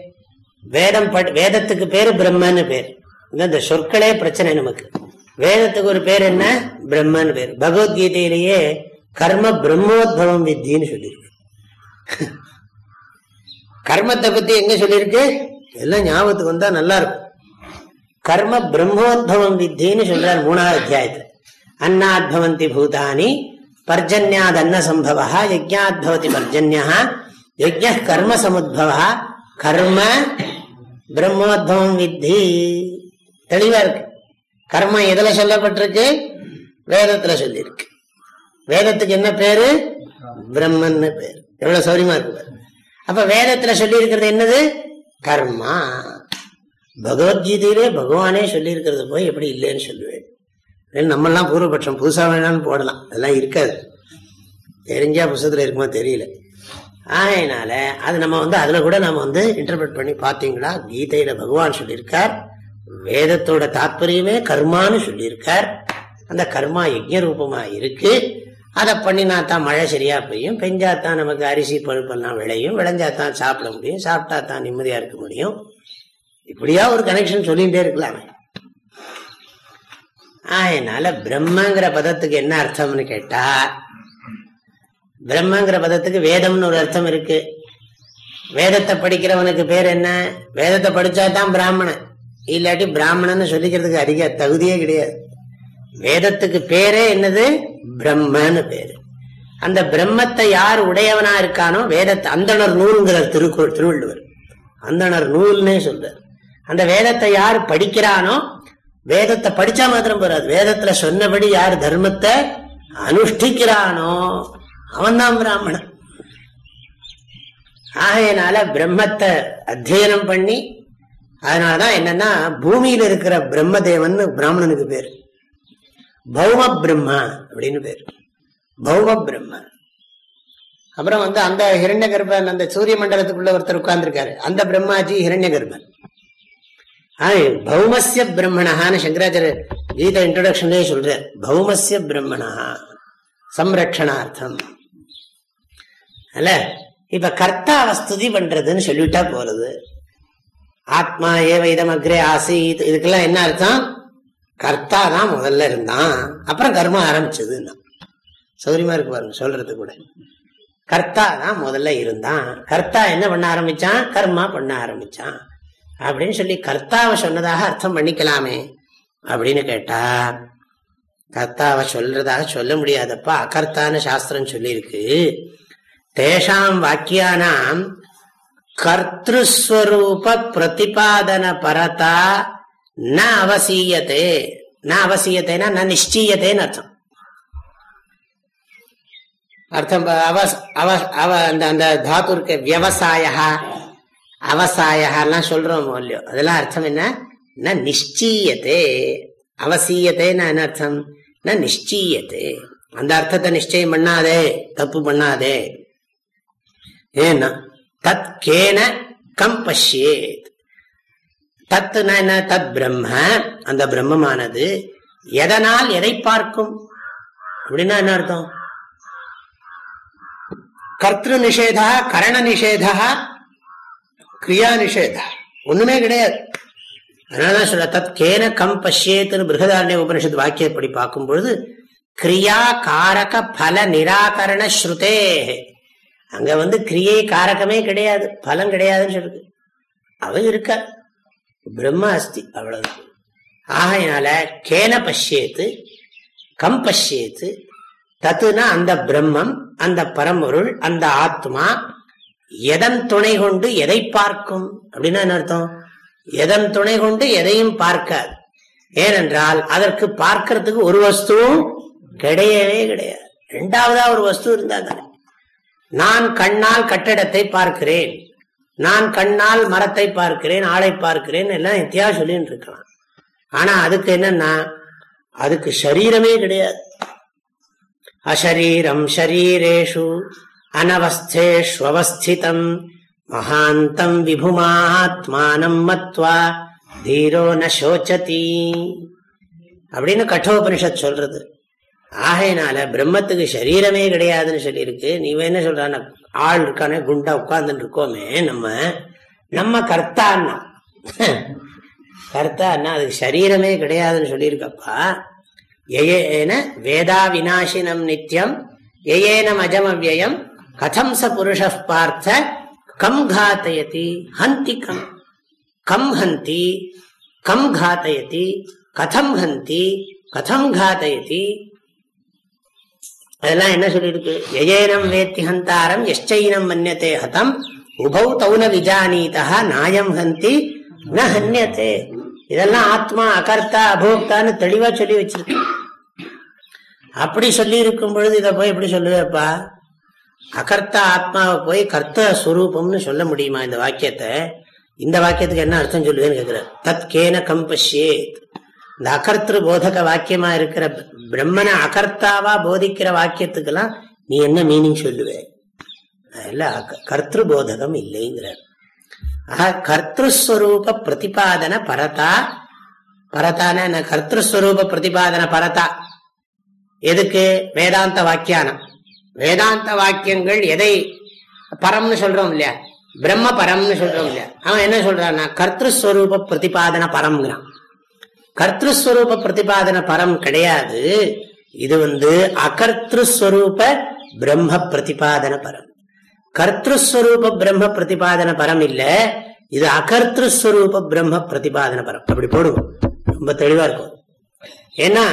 வேதம் வேதத்துக்கு பேரு பிரம்மன்னு பேர். இந்த சொற்களே பிரச்சனை நமக்கு. வேதத்துக்கு ஒரு பேர் என்ன? பிரம்மன்னு பேர். பகவத்கீதையிலேயே கர்ம பிரம்மோத்பவம் வித்தின்னு சொல்லியிருக்கு. கர்மத்தை பத்தி எங்க சொல்லியிருக்கு? எல்லாம் ஞாபகத்துக்கு வந்தா நல்லா இருக்கும் கர்ம பிரம்மோத்பவம் வித்தின்னு சொல்றார் மூணாவது அத்தியாயத்துல. அன்னாத்பவந்தி பூதானி பர்ஜன்யாத் அன்ன சம்பவா யஜ்யாத் பவதி பர்ஜன்யா யஜ்ய கர்ம சமுத்பவா கர்ம பிரம்மோத்பவம் வித்தி. தெளிவா இருக்கு. கர்மம் எதுல சொல்லப்பட்டிருக்கு? வேதத்துல சொல்லியிருக்கு. வேதத்துக்கு என்ன பேரு? பிரம்மன் பேரு. எவ்வளவு சௌரியமா இருக்கு அப்ப வேதத்துல சொல்லி இருக்கிறது என்னது? கர்மா. பகவத்கீதையிலே பகவானே சொல்லி இருக்கிறது போய் எப்படி இல்லைன்னு சொல்லுவேன். நம்மெல்லாம் பூர்வபட்சம் புதுசா வேணாலும் போடலாம். அதெல்லாம் இருக்காது. தெரிஞ்சா புத்தகத்துல இருக்குமா தெரியல. அதனால அது நம்ம வந்து அதுல கூட நம்ம வந்து இன்டர்பிரட் பண்ணி பார்த்தீங்களா? கீதையில பகவான் சொல்லியிருக்கார். வேதத்தோட தாத்பரியமே கர்மான்னு சொல்லியிருக்கார். அந்த கர்மா யஜ்ய ரூபமா இருக்கு. அதை பண்ணினா தான் மழை சரியா பெய்யும். பெஞ்சா தான் நமக்கு அரிசி பருப்பெல்லாம் விளையும். விளைஞ்சாத்தான் சாப்பிட முடியும். சாப்பிட்டா தான் நிம்மதியா இருக்க முடியும். இப்படியா ஒரு கனெக்ஷன் சொல்லிகிட்டே இருக்கலாமே. அதனால பிரம்மங்கிற பதத்துக்கு என்ன அர்த்தம்னு கேட்டா பிரம்மங்கிற பதத்துக்கு வேதம்னு ஒரு அர்த்தம் இருக்கு. வேதத்தை படிக்கிறவனுக்கு பேர் என்ன? வேதத்தை படிச்சா தான் பிராமணன். இல்லாட்டி பிராமணன் சொல்லிக்கிறதுக்கு அதிக தகுதியே கிடையாது. வேதத்துக்கு பேரே என்னது? பிரம்மன்னு பேரு. அந்த பிரம்மத்தை யார் உடையவனா இருக்கானோ வேதத்தை அந்தனர் நூல்ங்கிறார் திருக்குள் திருவள்ளுவர். அந்தனர் நூல்னே சொல்றார். அந்த வேதத்தை யார் படிக்கிறானோ வேதத்தை படிச்சா மாத்திரம் போறாது. வேதத்துல சொன்னபடி யார் தர்மத்தை அனுஷ்டிக்கிறானோ அவன்தான் பிராமணன். ஆகையினால பிரம்மத்தை அத்தியனம் பண்ணி அதனாலதான் என்னன்னா பூமியில இருக்கிற பிரம்மதேவன் பிராமணனுக்கு பேர். பௌம பிரம்மா அப்படின்னு பேர். பௌம பிரம்ம. அப்புறம் வந்து அந்த ஹிரண்ய கர்ப்பன் அந்த சூரிய மண்டலத்துக்குள்ள ஒருத்தர் உட்கார்ந்துருக்காரு. அந்த பிரம்மாஜி ஹிரண்ய கர்ப்பன். பௌமசிய பிரம்மணஹான்னு சங்கராச்சாரிய கீத இன்ட்ரோடக்ஷன்லேயே சொல்றார். பௌமசிய பிரம்மணா சம்ரக்ஷணார்த்தம். அல்ல இப்ப கர்த்தாவை ஸ்துதி பண்றதுன்னு சொல்லிவிட்டா போறது. ஆத்மா ஏவ இதம் அக்ரே ஆசி இதுக்கெல்லாம் என்ன அர்த்தம்? கர்த்தா தான் முதல்ல இருந்தான். அப்புறம் கர்மம் ஆரம்பிச்சதுன்னா. சௌரியமா இருக்கு பாருங்க சொல்றது கூட. கர்த்தா தான் முதல்ல இருந்தான். கர்த்தா என்ன பண்ண ஆரம்பிச்சான்? கர்மா பண்ண ஆரம்பிச்சான். அப்படின்னு சொல்லி கர்த்தாவை சொன்னதாக அர்த்தம் பண்ணிக்கலாமே அப்படின்னு கேட்டா கர்த்தாவை சொல்றதாக சொல்ல முடியாதப்பா. அகர்த்தான சாஸ்திரம் சொல்லியிருக்கு. தேஷாம் வாக்கியானாம் கர்த்தஸ்வரூப பிரதிபாதன பரதா ந அவசியத்தே ந அவசியத்தைனா ந நிச்சயத்தேன்னு அர்த்தம். அர்த்தம் அவ அவ அவ அந்த அந்த தாத்து இருக்க விவசாயா அவசாயெல்லாம் சொல்றோமோ இல்லையோ? அதெல்லாம் அர்த்தம் என்ன? ந நிச்சயத்தே அவசியத்தேன்னு என்ன அர்த்தம்? ந நிச்சயத்தே அந்த அர்த்தத்தை நிச்சயம் பண்ணாதே தப்பு பண்ணாதே. ஏன்னா தத் கேன கம் பஷ்யேத். தத்துனா என்ன? தத் பிரம்ம. அந்த பிரம்மமானது எதனால் எதை பார்க்கும்? அப்படின்னா என்ன அர்த்தம்? கர்த்திரு நிஷேதா கரண நிஷேதா கிரியா நிஷேதா. ஒண்ணுமே கிடையாது. அதனாலதான் சொல்ல தத் கேன கம் பஷ்யேத்துன்னு பிருகதாரண்ய உபனிஷத்து வாக்கியப்படி பார்க்கும் பொழுது கிரியா காரக பல நிராகரண ஸ்ருதே அங்க வந்து கிரியை காரகமே கிடையாது பலம் கிடையாதுன்னு சொல்லுது அவ இருக்க. பிரம்ம அஸ்தி அவ்வளவுதான். ஆகையினால கேன பஷ்யேத்து கம் பஷ்யேத்து தத்துனா அந்த பிரம்மம் அந்த பரம்பொருள் அந்த ஆத்மா எதன் துணை கொண்டு எதை பார்க்கும்? அப்படின்னா என்ன அர்த்தம்? எதன் துணை கொண்டு எதையும் பார்க்காது. ஏனென்றால் அதற்கு பார்க்கறதுக்கு ஒரு வஸ்துவும் கிடையவே கிடையாது. ரெண்டாவதா ஒரு வஸ்து இருந்தா தானே. நான் கண்ணால் கட்டடத்தை பார்க்கிறேன். நான் கண்ணால் மரத்தை பார்க்கிறேன் ஆளை பார்க்கிறேன் எல்லாம் வித்தியாசம் சொல்லின்னு இருக்கலாம். ஆனா அதுக்கு என்னன்னா அதுக்கு சரீரமே கிடையாது. அஷரீரம் ஷரீரேஷு அனவஸ்தேஷ்வஸ்திதம் மகாந்தம் விபுமாத்மானம் மத்வா தீரோ நோச்சதி அப்படின்னு கட்டோபனிஷத் சொல்றது. ஆகையினால பிரம்மத்துக்கு சரீரமே கிடையாதுன்னு சொல்லியிருக்கு. நீ என்ன சொல்றான ஆள் இருக்கானே குண்டா உட்கார்ந்துட்டு இருக்கோமே நம்ம நம்ம கர்த்தான்னா. கர்த்தான்னா அதுக்கு சரீரமே கிடையாதுன்னு சொல்லியிருக்கப்பா. எயேன வேதா வினாசினம் நித்தியம் ஏனம் அஜமவ்யம் கதம் ச புருஷ பார்த்த கம் காத்தயதி ஹந்தி கம். கம் ஹந்தி கம் காத்தயதி கதம் ஹந்தி கதம் காத்தயதி அதெல்லாம் என்ன சொல்லியிருக்கு எஜேனம் வேத்தி ஹந்தாரம் எஷ்டைனம் மன்னியத்தே ஹதம். உபௌ தௌன விஜானீதா நாயம் ஹந்தி. ந ஹன்யத்தே இதெல்லாம் ஆத்மா அகர்த்தா அபோக்தான்னு தெளிவா சொல்லி வச்சிருக்கு. அப்படி சொல்லி இருக்கும் பொழுது இதை போய் எப்படி சொல்லுவேப்பா? அகர்த்தா ஆத்மாவை போய் கர்த்த ஸ்வரூபம்னு சொல்ல முடியுமா இந்த வாக்கியத்தை? இந்த வாக்கியத்துக்கு என்ன அர்த்தம் சொல்லுவேன்னு கேட்கிற தத் கேன கம்பஷேத் இந்த அகர்த்திரு போதக வாக்கியமா இருக்கிற பிரம்மனை அகர்த்தாவா போதிக்கிற வாக்கியத்துக்கெல்லாம் நீ என்ன மீனிங் சொல்லுவே? கர்த்திரு போதகம் இல்லைங்கிற கர்த்தஸ்வரூப பிரதிபாதன பரதா பரதான கர்த்தஸ்வரூப பிரதிபாதன பரதா. எதுக்கு? வேதாந்த வாக்கியானம். வேதாந்த வாக்கியங்கள் எதை பரம்னு சொல்றோம் இல்லையா? பிரம்ம பரம்னு சொல்றோம் இல்லையா? அவன் என்ன சொல்றான்னா கர்த்தஸ்வரூப பிரதிபாதன பரம்ங்கிறான். கர்த்தஸ்வரூப பிரதிபாதன பரம் கிடையாது. இது வந்து அகர்த்தஸ்வரூப பிரம்ம பிரதிபாதன பரம். கர்த்தஸ்வரூப பிரம்ம பிரதிபாதன பரம் இல்ல. இது அகர்த்தஸ்வரூப பிரம்ம பிரதிபாதன பரம். அப்படி போடுவோம் ரொம்ப தெளிவா இருக்கும். ஏன்னா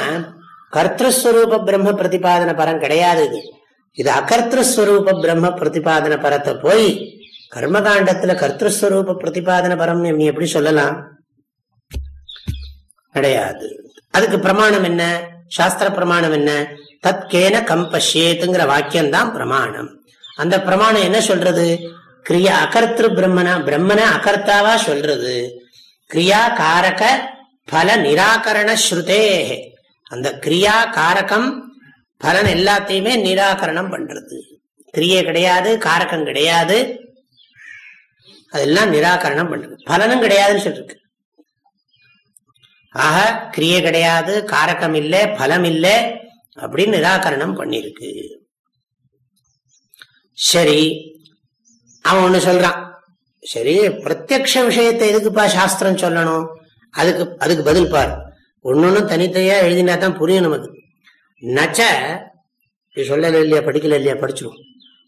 கர்த்தஸ்வரூப பிரம்ம பிரதிபாதன பரம் கிடையாது இது. இது அகர்த்தஸ்வரூப பிரம்ம பிரதிபாதன பரத்தை போய் கர்மகாண்டத்துல கர்த்தஸ்வரூப பிரதிபாதன பரம் நீ எப்படி சொல்லலாம்? கிடையாது. அதுக்கு பிரமாணம் என்ன? சாஸ்திர பிரமாணம் என்ன? தத்கேன கம்பஷேத்துங்கிற வாக்கியம் தான் பிரமாணம். அந்த பிரமாணம் என்ன சொல்றது? கிரியா அகர்த்திரு பிரம்மனா பிரம்மன அகர்த்தாவா சொல்றது? கிரியா காரக பல நிராகரண ஸ்ருதே. அந்த கிரியா காரகம் பலன் எல்லாத்தையுமே நிராகரணம் பண்றது. கிரியை கிடையாது காரகம் கிடையாது. அதெல்லாம் நிராகரணம் பண்றது. பலனும் கிடையாதுன்னு சொல்லிருக்கு. ஆக கிரியை கிடையாது காரகம் இல்லை பலம் இல்லை அப்படின்னு நிராகரணம் பண்ணிருக்கு. சரி அவன் ஒண்ணு சொல்றான். சரி பிரத்யக்ஷ விஷயத்தை எதுக்குப்பா சாஸ்திரம் சொல்லணும்? அதுக்கு அதுக்கு பதில் பாரு. ஒன்னொன்னு தனித்தனியா எழுதினா தான் புரியும் நமக்கு. நச்ச சொல்லல இல்லையா படிக்கல இல்லையா படிச்சிருவோம்.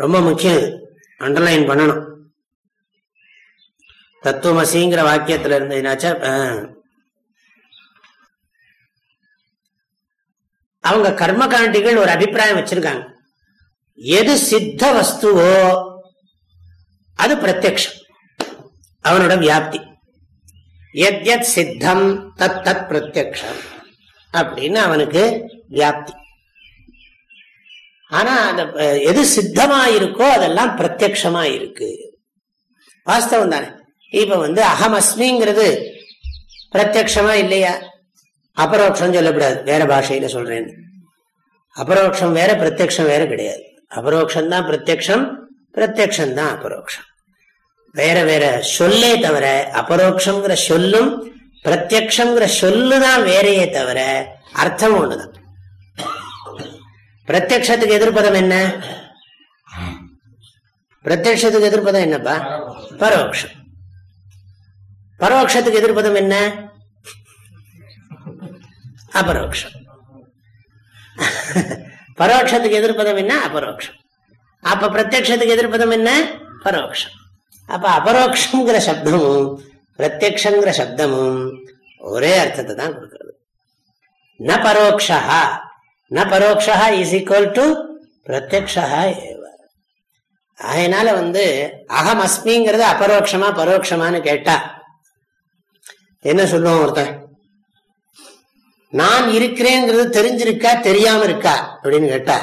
ரொம்ப முக்கியம் அண்டர்லைன் பண்ணணும். தத்துவமசிங்கிற வாக்கியத்துல இருந்ததுனாச்சா அவங்க கர்மகாண்டிகள் ஒரு அபிப்பிராயம் வச்சிருக்காங்க. எது சித்த வஸ்துவோ அது பிரத்யக்ஷம். அவனோட வியாப்தி. எத் எத் சித்தம் தத் தத் பிரத்யக்ஷம் அப்படின்னு அவனுக்கு வியாப்தி. ஆனா அந்த எது சித்தமா இருக்கோ அதெல்லாம் பிரத்யமா இருக்கு வாஸ்தவம் தானே இப்ப வந்து அகம் அஸ்மிங்கிறது பிரத்யமா இல்லையா? அபரோக்ஷம் சொல்லக்கூடாது. வேற பாஷையில சொல்றேன்னு அபரோக்ஷம் வேற பிரத்யக்ஷம் வேற கிடையாது. அபரோக்ஷம் தான் பிரத்யக்ஷம் பிரத்யக்ஷம் தான் அபரோக்ஷம். வேற வேற சொல்லே தவிர அபரோக்ஷங்கிற சொல்லும் பிரத்யக்ஷங்கிற சொல்லுதான் வேறையே தவிர அர்த்தம் ஒண்ணுதான். பிரத்யக்ஷத்துக்கு எதிர்ப்பதம் என்ன? பிரத்யக்ஷத்துக்கு எதிர்ப்பதம் என்னப்பா? பரோட்சம் பரோட்சத்துக்கு எதிர்ப்பதம் என்ன? அபரோக்ஷம். பரோட்சத்துக்கு எதிர்ப்பதம் என்ன? அபரோக்ஷம். அப்ப பிரத்யக்ஷத்துக்கு எதிர்ப்பதம் என்ன? பரோட்சம் அப்ப அபரோக்ஷங்கிற சப்தமும் பிரத்யக்ஷங்கிற சப்தமும் ஒரே அர்த்தத்தை தான் கொடுக்கிறது. ந பரோக்ஷா ந பரோக்ஷா இஸ் ஈக்குவல் டு பிரத்யக்ஷா ஏவ அதனால வந்து அகம் அஸ்மிங்கிறது அபரோக்ஷமா பரோட்சமானு கேட்டா என்ன சொல்லுவோம் ஒருத்தன் நான் இருக்கிறேங்கிறது தெரிஞ்சிருக்கா தெரியாம இருக்கா அப்படின்னு கேட்டா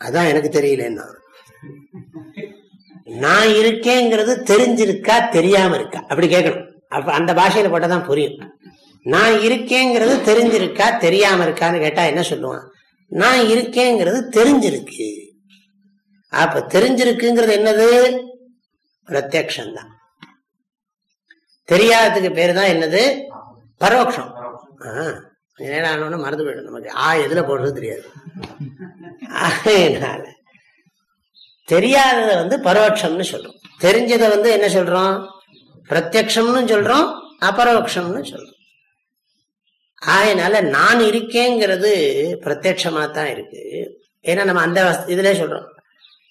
அதான் எனக்கு தெரியலன்னா நான் இருக்கேங்கிறது தெரிஞ்சிருக்கா தெரியாம இருக்கா அப்படி கேட்கணும். அப்ப அந்த பாஷையில போட்டதான் புரியும். நான் இருக்கேங்கிறது தெரிஞ்சிருக்கா தெரியாம இருக்கான்னு கேட்டா என்ன சொல்லுவான்? நான் இருக்கேங்கிறது தெரிஞ்சிருக்கு. அப்ப தெரிஞ்சிருக்குங்கிறது என்னது? பிரத்யக்ஷந்தான். தெரியாததுக்கு பேரு தான் என்னது? பரோட்சம் நேரம் மறந்து போயிடும் நமக்கு. ஆ எதுல போடுறது தெரியாது. ஆகையினால தெரியாததை வந்து பரோட்சம்னு சொல்றோம். தெரிஞ்சதை வந்து என்ன சொல்றோம்? பிரத்யக்ஷம்னு சொல்றோம் அபரோக்ஷம்னு சொல்றோம். ஆகையினால நான் இருக்கேங்கிறது பிரத்யட்சமா தான் இருக்கு. ஏன்னா நம்ம அந்த இதுல சொல்றோம்.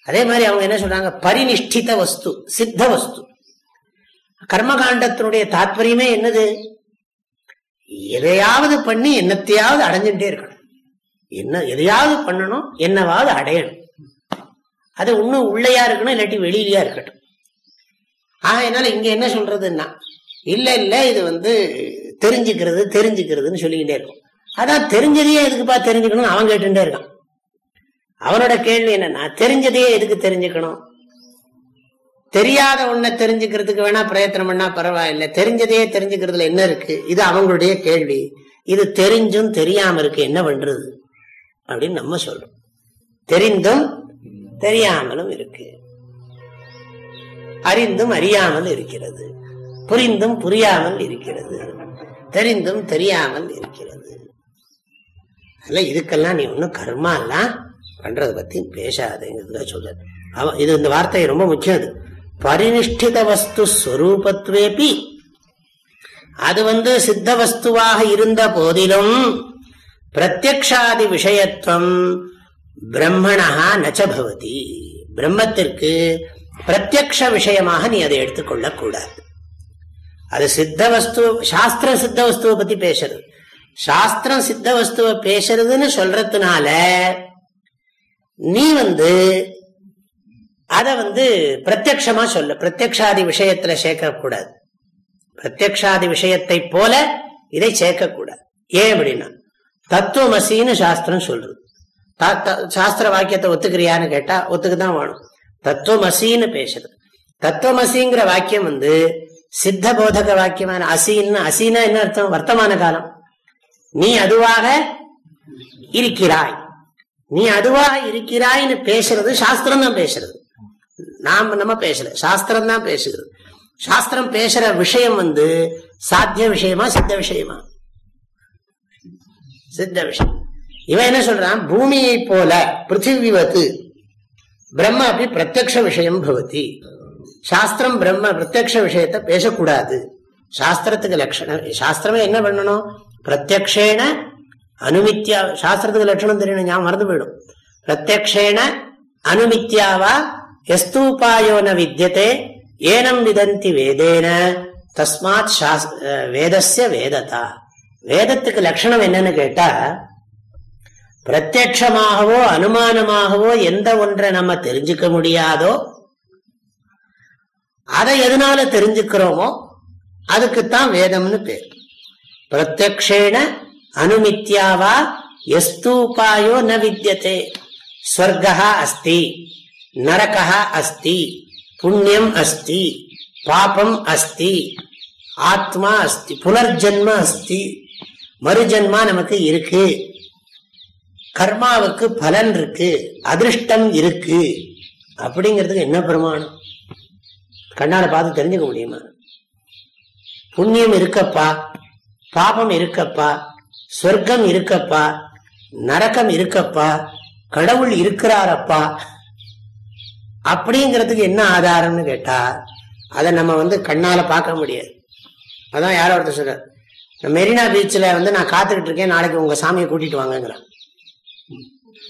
அதே மாதிரி அவங்க என்ன சொல்றாங்க? பரிநிஷ்டித வஸ்து சித்த வஸ்து. கர்மகாண்டத்தினுடைய தாத்பரியமே என்னது? எதையாவது பண்ணி என்னத்தையாவது அடைஞ்சுட்டே இருக்கணும். என்ன எதையாவது பண்ணணும் என்னவாவது அடையணும். அது இன்னும் உள்ளையா இருக்கணும் இல்லாட்டி வெளியிலயா இருக்கட்டும். ஆக என்னால இங்க என்ன சொல்றதுன்னா இல்ல இல்ல இது வந்து தெரிஞ்சுக்கிறது தெரிஞ்சுக்கிறதுன்னு சொல்லிக்கிட்டே இருக்கும். அதான் தெரிஞ்சதையே எதுக்குப்பா தெரிஞ்சுக்கணும் அவன் கேட்டுட்டே இருக்கான். அவனோட கேள்வி என்னன்னா தெரிஞ்சதையே எதுக்கு தெரிஞ்சுக்கணும்? தெரியாத ஒன்ன தெரிஞ்சுக்கிறதுக்கு வேணா பிரயத்தனம் பண்ணா பரவாயில்ல. தெரிஞ்சதையே தெரிஞ்சுக்கிறதுல என்ன இருக்கு? இது அவங்களுடைய கேள்வி. இது தெரிஞ்சும் தெரியாம இருக்கு. என்ன பண்றது? அப்படின்னு நம்ம சொல்றோம். தெரிந்தும் தெரியாமலும் இருக்கு. அறிந்தும் அறியாமல் இருக்கிறது. புரிந்தும் புரியாமல் இருக்கிறது. தெரிந்தும் தெரியாமல் இருக்கிறது. அல்ல இதுக்கெல்லாம் நீ ஒன்றும் கர்மா எல்லாம் பண்றதை பத்தி பேசாதேங்கிறதுக்காக சொல்ற அவன் இது இந்த வார்த்தை ரொம்ப முக்கியம் அது. பரிநிஷ்டித வஸ்து ஸ்வரூபத்வேபி. அது வந்து சித்த வஸ்துவாக இருந்த போதிலும் பிரத்யக்ஷாதி விஷயத்துவம் பிரம்மணா நச்சபவதி பிரம்மத்திற்கு பிரத்யக்ஷ விஷயமாக நீ அதை எடுத்துக்கொள்ளக்கூடாது. அது சித்த வஸ்து சாஸ்திரம் சித்த வஸ்துவை பத்தி பேசுறது. சாஸ்திரம் சித்த வஸ்துவை பேசுறதுன்னு சொல்றதுனால நீ வந்து அத வந்து பிரத்யக்ஷமா சொல்ல. பிரத்யக்ஷாதி விஷயத்துல சேர்க்கக்கூடாது. பிரத்யக்ஷாதி விஷயத்தை போல இதை சேர்க்கக்கூடாது. ஏன் அப்படின்னா தத்துவமசின்னு சாஸ்திரம் சொல்றது. சாஸ்திர வாக்கியத்தை ஒத்துக்கிறியான்னு கேட்டா ஒத்துக்குதான் வேணும். தத்துவமசின்னு பேசுறது. தத்துவமசிங்கிற வாக்கியம் வந்து சித்த போதக வாக்கியமான அசின்னு அசீனா என்ன அர்த்தம்? வர்த்தமான காலம். நீ அதுவாக இருக்கிறாய். நீ அதுவாக இருக்கிறாய்னு பேசுறது சாஸ்திரம் தான் பேசுறது. நாம் நம்ம பேசல. சாஸ்திரம் தான் பேசுகிறது சாஸ்திரம் பேசுற விஷயம் வந்து சாத்திய விஷயமா சித்த விஷயமா? சித்த விஷயம். இவன் என்ன சொல்றான்? பூமியை போல பிருத்திவிவத்து. பிரம்ம அப்படி பிரத்யக்ஷ விஷயம் பவதி. சாஸ்திரம் பிரம்ம பிரத்யக்ஷ விஷயத்தை பேசக்கூடாது. சாஸ்திரத்துக்கு லட்சணம் சாஸ்திரமே என்ன பண்ணணும்? பிரத்யக்ஷேன அனுமித்யா சாஸ்திரத்துக்கு லட்சணம் தெரியணும் ஞாபகம் மறந்து போயிடும். பிரத்யக்ஷேன அனுமித்யாவா எஸ்தூபாயோன வித்தியதே ஏனம் விதந்தி வேதேன தஸ்மாத் வேதஸ்ய வேததா. வேதத்துக்கு லட்சணம் என்னன்னு கேட்டா பிரத்யமாகவோ அனுமானமாகவோ எந்த ஒன்றை நம்ம தெரிஞ்சுக்க முடியாதோ அதை எதனால தெரிஞ்சுக்கிறோமோ அதுக்குத்தான் வேதம்னு பேர். பிரத்யக்ஷேன அனுமித்யாவா எஸ்தூபாயோ ந வித்தியதே ஸ்வர்கா அஸ்தி நரகா அஸ்தி புண்ணியம் அஸ்தி பாபம் அஸ்தி ஆத்மா அஸ்தி புனர்ஜன்ம அஸ்தி. மறுஜன்மா நமக்கு இருக்கு. கர்மாவுக்கு பலன் இருக்கு அதிர்ஷ்டம் இருக்கு. அப்படிங்கிறதுக்கு என்ன பிரமாணம்? கண்ணால பார்த்து தெரிஞ்சுக்க முடியுமா? புண்ணியம் இருக்கப்பா பாபம் இருக்கப்பா சொர்க்கம் இருக்கப்பா நரக்கம் இருக்கப்பா கடவுள் இருக்கிறாரப்பா. அப்படிங்கிறதுக்கு என்ன ஆதாரம்னு கேட்டா அதை நம்ம வந்து கண்ணால பார்க்க முடியாது. அதான் யாரோ ஒருத்தர் சொல்ற மெரினா பீச்சில் வந்து நான் காத்துக்கிட்டு இருக்கேன் நாளைக்கு உங்க சாமியை கூட்டிட்டு வாங்கங்கிறான்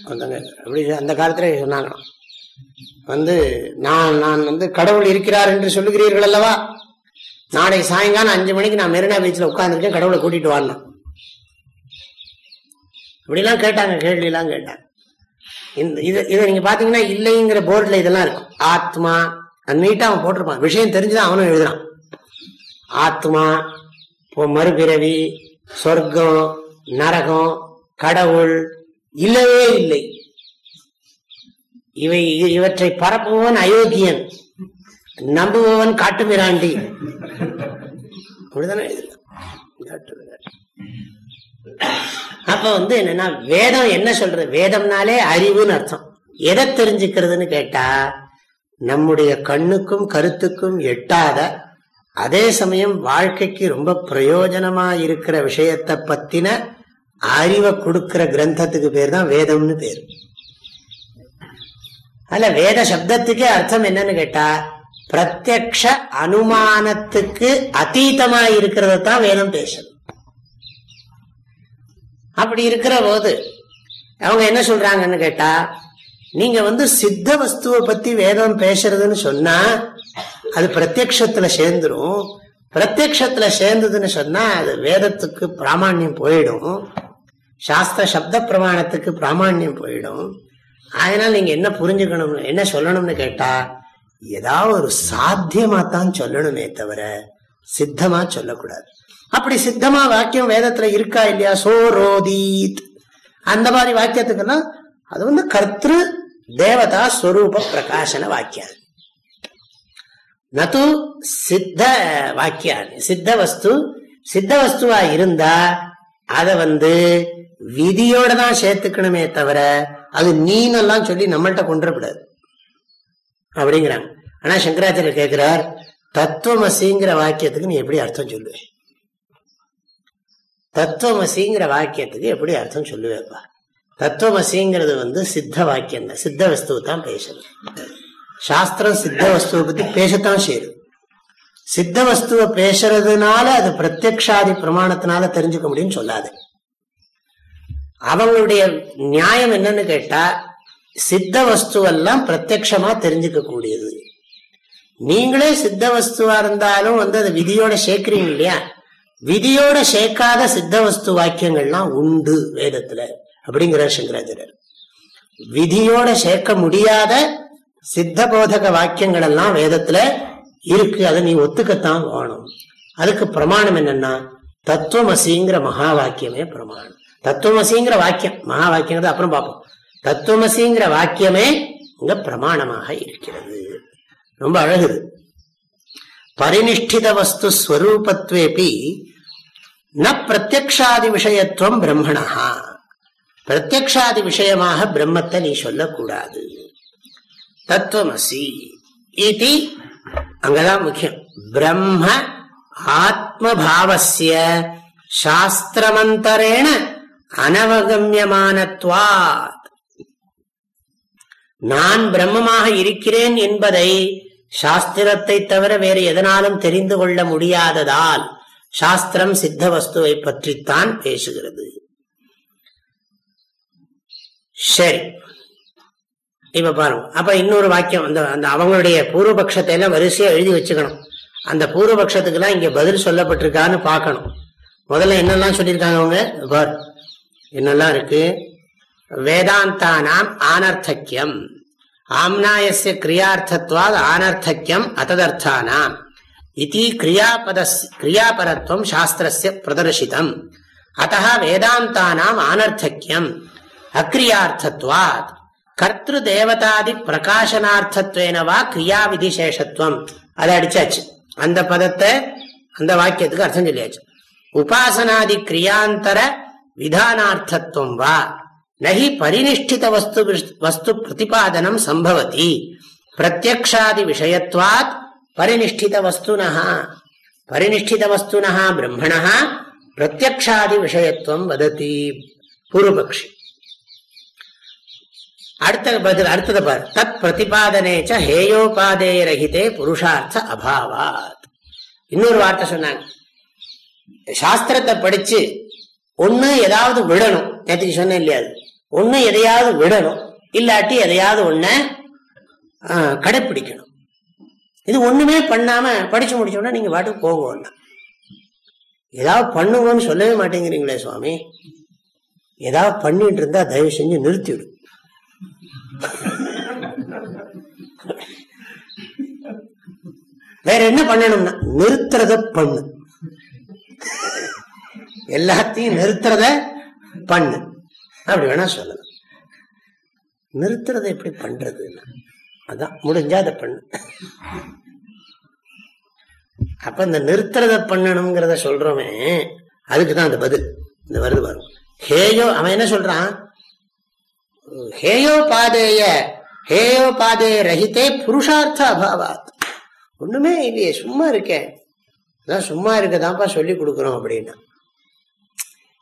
அப்படி அந்த காலத்துல சொன்னாங்களாம். வந்து நான் நான் வந்து கடவுள் இருக்கிறார் என்று சொல்லுகிறீர்கள் அல்லவா? நாளை சாயங்காலம் அஞ்சு மணிக்கு நான் மெரினா பீச்சில் உட்காந்துருக்கேன் கடவுளை கூட்டிட்டு வாங்க இப்படிலாம் கேட்டாங்க கேள்வியெல்லாம் கேட்டாங்க. இந்த இது இதை நீங்க பாத்தீங்கன்னா இல்லைங்கிற போர்டில் இதெல்லாம் இருக்கும். ஆத்மா நீட்டாக அவன் போட்டிருப்பான். விஷயம் தெரிஞ்சுதான் அவனும் எழுதுறான். ஆத்மா மறுபிறவி சொர்க்கம் நரகம் கடவுள் இல்லவே இல்லை. இவை இவற்றை பரப்புபவன் அயோக்கியன் நம்புபவன் காட்டுமிராண்டி. அப்படிதானே அப்ப வந்து என்னன்னா வேதம் என்ன சொல்றது வேதம்னாலே அறிவுன்னு அர்த்தம். எதை தெரிஞ்சுக்கிறதுன்னு கேட்டா நம்முடைய கண்ணுக்கும் கருத்துக்கும் எட்டாத அதே சமயம் வாழ்க்கைக்கு ரொம்ப பிரயோஜனமா இருக்கிற விஷயத்தை பத்தின அறிவை கொடுக்கிற கிரந்தத்துக்கு பேர் தான் வேதம்னு பேர். அல்ல வேத சப்தத்துக்கே அர்த்தம் என்னன்னு கேட்டா பிரத்யக்ஷ அனுமானத்துக்கு அத்தீதமா இருக்கிறத தான் வேதம் பேசுது. அப்படி இருக்கிற போது அவங்க என்ன சொல்றாங்கன்னு கேட்டா நீங்க வந்து சித்த வஸ்துவை பத்தி வேதம் பேசுறதுன்னு சொன்னா அது பிரத்யக்ஷத்துல சேர்ந்துடும் பிரத்யக்ஷத்துல சேர்ந்ததுன்னு சொன்னா அது வேதத்துக்கு பிராமணியம் போயிடும். சாஸ்திர சப்த பிரமாணத்துக்கு பிராமணியம் போயிடும். அதனால நீங்க என்ன புரிஞ்சுக்கணும் என்ன சொல்லணும்னு கேட்டா ஏதாவது ஒரு சாத்தியமா தான் சொல்லணுமே தவிர சித்தமா சொல்லக்கூடாது. அப்படி சித்தமா வாக்கியம் வேதத்துல இருக்கா இல்லையா? சோரோதீத். அந்த மாதிரி வாக்கியத்துக்குன்னா அது வந்து கர்த்திரு தேவதா ஸ்வரூப பிரகாசன வாக்கியம். நது சித்த வாக்கியம். சித்த வஸ்து சித்த வஸ்துவா இருந்தா அத வந்து விதியோட தான் சேர்த்துக்கணுமே தவிர அது நீனெல்லாம் சொல்லி நம்மள்கிட்ட கொண்டுடக்கூடாது அப்படிங்கிறாங்க. ஆனா சங்கராச்சாரியர் கேட்கிறார் தத்துவமசிங்கிற வாக்கியத்துக்கு நீ எப்படி அர்த்தம் சொல்லுவே? தத்துவமசிங்கிற வாக்கியத்துக்கு எப்படி அர்த்தம் சொல்லுவேப்பா? தத்துவமசிங்கிறது வந்து சித்த வாக்கியம் தான். சித்த வஸ்துவை தான் பேசுறது. சாஸ்திரம் சித்த வஸ்துவை பத்தி பேசத்தான் செய்யுது. சித்த வஸ்துவை பேசுறதுனால அது பிரத்யக்ஷாதி பிரமாணத்தினால தெரிஞ்சுக்க முடியும்னு சொல்லாது. அவங்களுடைய நியாயம் என்னன்னு கேட்டா சித்த வஸ்துவெல்லாம் பிரத்யமா தெரிஞ்சுக்க கூடியது நீங்களே சித்த வஸ்துவா இருந்தாலும் வந்து அதை விதியோட சேர்க்கிறீங்க இல்லையா? விதியோட சேர்க்காத சித்த வஸ்து வாக்கியங்கள்லாம் உண்டு வேதத்துல அப்படிங்கிறார் சங்கராச்சாரியர். விதியோட சேர்க்க முடியாத சித்த போதக வாக்கியங்கள் எல்லாம் வேதத்துல இருக்கு. அதை நீ ஒத்துக்கத்தான் வேணும் அதுக்கு பிரமாணம் என்னன்னா தத்துவமசிங்கிற மகா வாக்கியமே பிரமாணம். தத்துவமசிங்கிற வாக்கியம். மகா வாக்கியம் அப்புறம் பார்ப்போம். தத்துவமசிங்கிற வாக்கியமே இங்க பிரமாணமாக இருக்கிறது. ரொம்ப அழகுது பரிநிஷ்டித வஸ்து ஸ்வரூபத்வேபி ந பிரத்யக்ஷாதி விஷயத்துவம் பிரம்மணா பிரத்யக்ஷாதி விஷயமாக பிரம்மத்தை நீ சொல்லக்கூடாது. தத்துவமசி இது அங்கதான் முக்கியம். பிரம்ம ஆத்மபாவசிய சாஸ்திரமந்தரேன அனவகமியமானத்வாத். நான் பிரம்மமாக இருக்கிறேன் என்பதை சாஸ்திரத்தை தவிர வேறு எதனாலும் தெரிந்து கொள்ள முடியாததால் சாஸ்திரம் சித்த வஸ்துவை பற்றித்தான் பேசுகிறது. சரி. இப்ப பாருங்க. அப்ப இன்னொரு வாக்கியம் அந்த அந்த அவங்களுடைய பூர்வபக்ஷத்தை எல்லாம் வரிசையா எழுதி வச்சுக்கணும். அந்த பூர்வபக்ஷத்துக்கு எல்லாம் இங்க பதில் சொல்லப்பட்டிருக்கான்னு பார்க்கணும். முதல்ல என்னெல்லாம் சொல்லியிருக்காங்க அவங்க? என்னெல்லாம் இருக்கு? வேதாந்தானாம் ஆனர்த்தக்கியம் ஆம்னாயசிய கிரியார்த்தத்வாத் ஆனர்த்தக்கியம் அத்ததர்த்தானாம் இது கிரியாபத கிரியாபரத்துவம் சாஸ்திரஸ்ய பிரதர்ஷிதம். அத்த வேதாந்தானாம் ஆனர்த்தக்கியம் அக்ரியார்த்தத்வாத். கர்த்திரு தேவதாதி பிரகாசனார்த்தத்வேனவா கிரியா விதிசேஷத்துவம் அதை அடிச்சாச்சு. அந்த பதத்தை அந்த வாக்கியத்துக்கு அர்த்தம் சொல்லியாச்சு. உபாசனாதி கிரியாந்தர விதானார்த்தத்துவம் வா. நகி பரிநிஷ்டித வஸ்து வஸ்து பிரதிபாதனம் சம்பவதி. பிரத்யக்ஷாதி விஷயத்வாத் பரிநிஷ்டித வஸ்துனஹா. பரிநிஷ்டித வஸ்துனஹா பிரம்மணா பிரத்யக்ஷாதி விஷயத்துவம் வததி. பூர்வபக்ஷி. அடுத்த பதில் அடுத்தது பார். தத் பிரதிபாதனேச்ச ஹேயோபாதேய ரஹிதே புருஷார்த்த அபாவாத். இன்னொரு வார்த்தை சொன்னாங்க. சாஸ்திரத்தை படிச்சு ஒன்று ஏதாவது விடணும். நேற்றுக்கு சொன்னேன் இல்லையா ஒன்று எதையாவது விடணும். இல்லாட்டி எதையாவது ஒண்ண கடைப்பிடிக்கணும். இது ஒண்ணுமே பண்ணாம படிச்சு முடிச்சோம்னா நீங்க வாட்டுக்கு போகணும்னா ஏதாவது பண்ணுவோம்னு சொல்லவே மாட்டேங்கிறீங்களே சுவாமி. ஏதாவது பண்ணிட்டு இருந்தா தயவு செஞ்சு நிறுத்திவிடும் வேற என்ன பண்ணணும்னா நிறுத்துறத பண்ணு. எல்லாத்தையும் நிறுத்துறத பண்ணு. அப்படி வேணா சொல்லலாம். நிறுத்துறத எப்படி பண்றதுன்னா அதான் முடிஞ்சா அதை பண்ணு. அப்ப இந்த நிறுத்துறத பண்ணணுங்கிறத சொல்றோமே அதுக்குதான் அந்த பதில். இந்த வருது வரும் ஹேயோ அவன் என்ன சொல்றான்? ஹேயோ பாதேய ஹேயோ பாதேய ரஹிதே புருஷார்த்த அபாவாத். ஒண்ணுமே இல்லையே சும்மா இருக்கேன். அதான் சும்மா இருக்கதான்ப்பா சொல்லி கொடுக்குறோம் அப்படின்னா.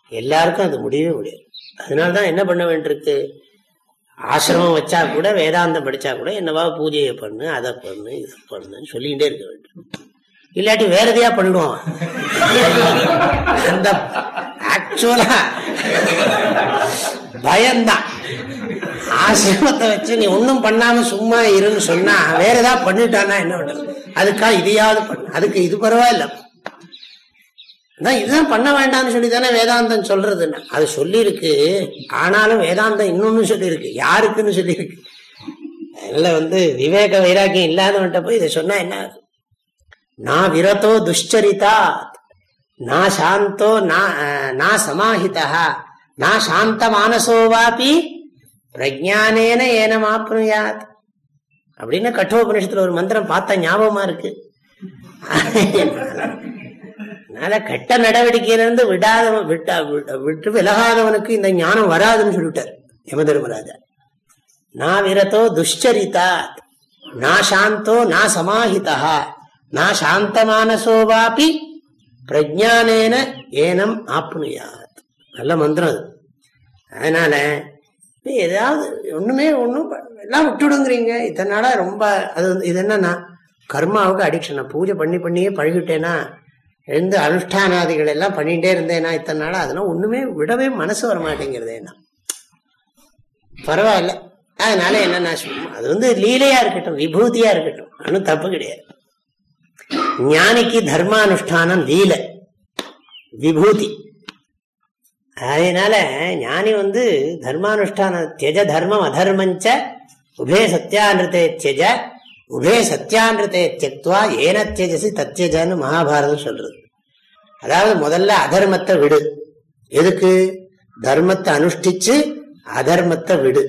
எல்லாருக்கும் அது முடியவே முடியாது. அதனால்தான் என்ன பண்ண வேண்டியிருக்கு? ஆசிரமம் வச்சா கூட வேதாந்தம் படிச்சா கூட என்னவா பூஜையை பண்ணு அதை பண்ணு இது பண்ணுன்னு சொல்லிக்கிட்டே இருக்க வேண்டும். இல்லாட்டி வேற எதையா பண்ணுவோம் அந்த ஆக்சுவலா பயம்தான். ஆசிரமத்தை வச்சு நீ ஒன்னும் பண்ணாம சும்மா இருன்னு சொன்னா வேற ஏதாவது பண்ணிட்டானா என்ன பண்றது? அதுக்காக இதையாவது பண்ணு. அதுக்கு இது பரவாயில்ல. இதுதான் பண்ண வேண்டாம்னு சொல்லி தானே வேதாந்தம் சொல்றதுன்னா அது சொல்லியிருக்கு. ஆனாலும் வேதாந்தம் இன்னொன்னு சொல்லியிருக்கு. யாருக்குன்னு சொல்லியிருக்கு. அதில் வந்து விவேக வைராக்கியம் இல்லாதவன்ட்ட போய் இதை சொன்னா என்ன நான் விரதோ துஷ்சரிதா நான் சாந்தோ நான் சமாஹிதா நான் சாந்த மானசோவாபி பிரஜானேன ஏனமாப்னுயாத் அப்படின்னு கட்டோபனிஷத்துல ஒரு மந்திரம் பார்த்தா ஞாபகமா இருக்கு. அதனால கெட்ட நடவடிக்கையிலிருந்து விடாதவன் விட்டா விட்டு விலகாதவனுக்கு இந்த ஞானம் வராதுன்னு சொல்லிட்டார் யமதர்மராஜா நான் விரதோ துஷ்சரிதா நான் சாந்தோ நான் சமாஹிதா நான் சாந்தமானசோவாபி பிரஜானேன ஏனம் ஆப்னுயாத். நல்ல மந்திரம் அது. அதனால ஏதாவது ஒண்ணுமே ஒன்றும் எல்லாம் விட்டுடுங்கிறீங்க. இதனால ரொம்ப அது இது என்னன்னா கர்மாவுக்கு அடிக்ஷன் பூஜை பண்ணி பண்ணியே பழகிட்டேன்னா எழுந்து அனுஷ்டானாதிகள் எல்லாம் பண்ணிகிட்டே இருந்தேனா இத்தனை நாள்? அதெல்லாம் ஒண்ணுமே விடவே மனசு வர மாட்டேங்கிறதேனா பரவாயில்ல. அதனால என்னன்னா அது வந்து லீலையா இருக்கட்டும் விபூதியா இருக்கட்டும். ஒன்றும் தப்பு கிடையாது. ஞானிக்கு தர்மானுஷ்டானம் லீல விபூதி. அதனால ஞானி வந்து தர்மானுஷ்டான தியஜ தர்மம் அதர்மஞ்ச உபே சத்தியானிருத்தே தியஜ உபே சத்தியானிருத்தே தியக்துவா ஏன தியஜசி தத்தியஜன்னு மகாபாரதம் சொல்றது. அதாவது முதல்ல அதர்மத்தை விடு. எதுக்கு? தர்மத்தை அனுஷ்டிச்சு அதர்மத்தை விடு.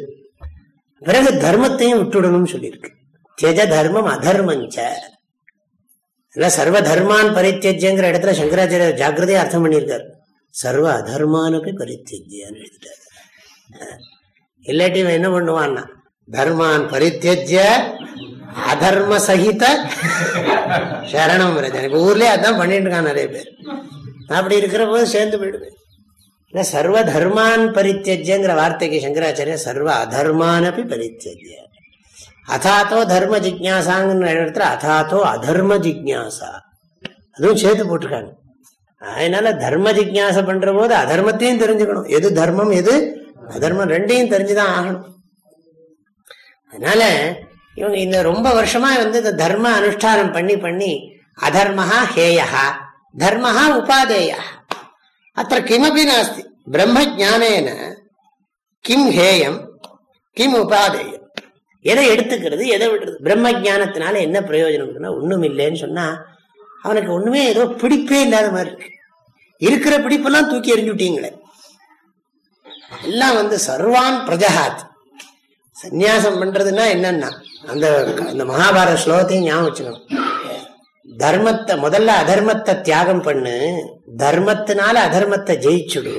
பிறகு தர்மத்தையும் விட்டுடணும்னு சொல்லியிருக்கு. தியஜ தர்மம் அதர்மஞ்ச. சர்வ தர்மான் பரித்தியஜங்கிற இடத்துல சங்கராச்சாரியர் ஜாக்கிரதையா அர்த்தம் பண்ணியிருக்காரு. சர்வ அதர்மானப்பி பரித்தியஜியான்னு எழுதிட்டார். இல்லாட்டி என்ன பண்ணுவான்னா தர்மான் பரித்தியஜ அதர்ம சகித சரணம் இப்ப ஊர்லயே அதான் பண்ணிட்டு இருக்கான் நிறைய பேர். அப்படி இருக்கிற போது சேர்ந்து போயிடுவேன். சர்வ தர்மான் பரித்தஜங்கிற வார்த்தைக்கு சங்கராச்சாரிய சர்வ அதர்மானப்பி பரித்தஜ அதாத்தோ தர்ம ஜிக்யாசாங்கிற இடத்துல அதாத்தோ அதர்ம ஜிக்யாசா. அதுவும் சேர்த்து போட்டிருக்காங்க. அதனால தர்ம ஜிக்யாசை பண்ற போது அதர்மத்தையும் தெரிஞ்சுக்கணும். எது தர்மம் எது அதர்மம் ரெண்டையும் தெரிஞ்சுதான் ஆகணும். அதனால இவங்க இந்த ரொம்ப வருஷமா வந்து இந்த தர்ம அனுஷ்டானம் பண்ணி பண்ணி அதர்மஹா ஹேயா தர்மஹா உபாதேயா அத்த கிமபி நாஸ்தி பிரம்ம ஜானேன கிம் ஹேயம் கிம் உபாதேயம். எதை எடுத்துக்கிறது எதை விடுறது? பிரம்ம ஜானத்தினால என்ன பிரயோஜனம் ஒண்ணும் இல்லைன்னு சொன்னா அவனுக்கு ஒண்ணுமே ஏதோ பிடிப்பே இல்லாத மாதிரி இருக்கு. இருக்கிற பிடிப்பெல்லாம் தூக்கி எறிஞ்சுட்டீங்களே. எல்லாம் வந்து சர்வான் பிரஜகாத் சந்நியாசம் பண்றதுன்னா என்னன்னா அந்த அந்த மகாபாரத ஸ்லோகத்தையும் ஞாபகம் வச்சுக்கணும். தர்மத்தை முதல்ல அதர்மத்தை தியாகம் பண்ணு தர்மத்தினால அதர்மத்தை ஜெயிச்சுடு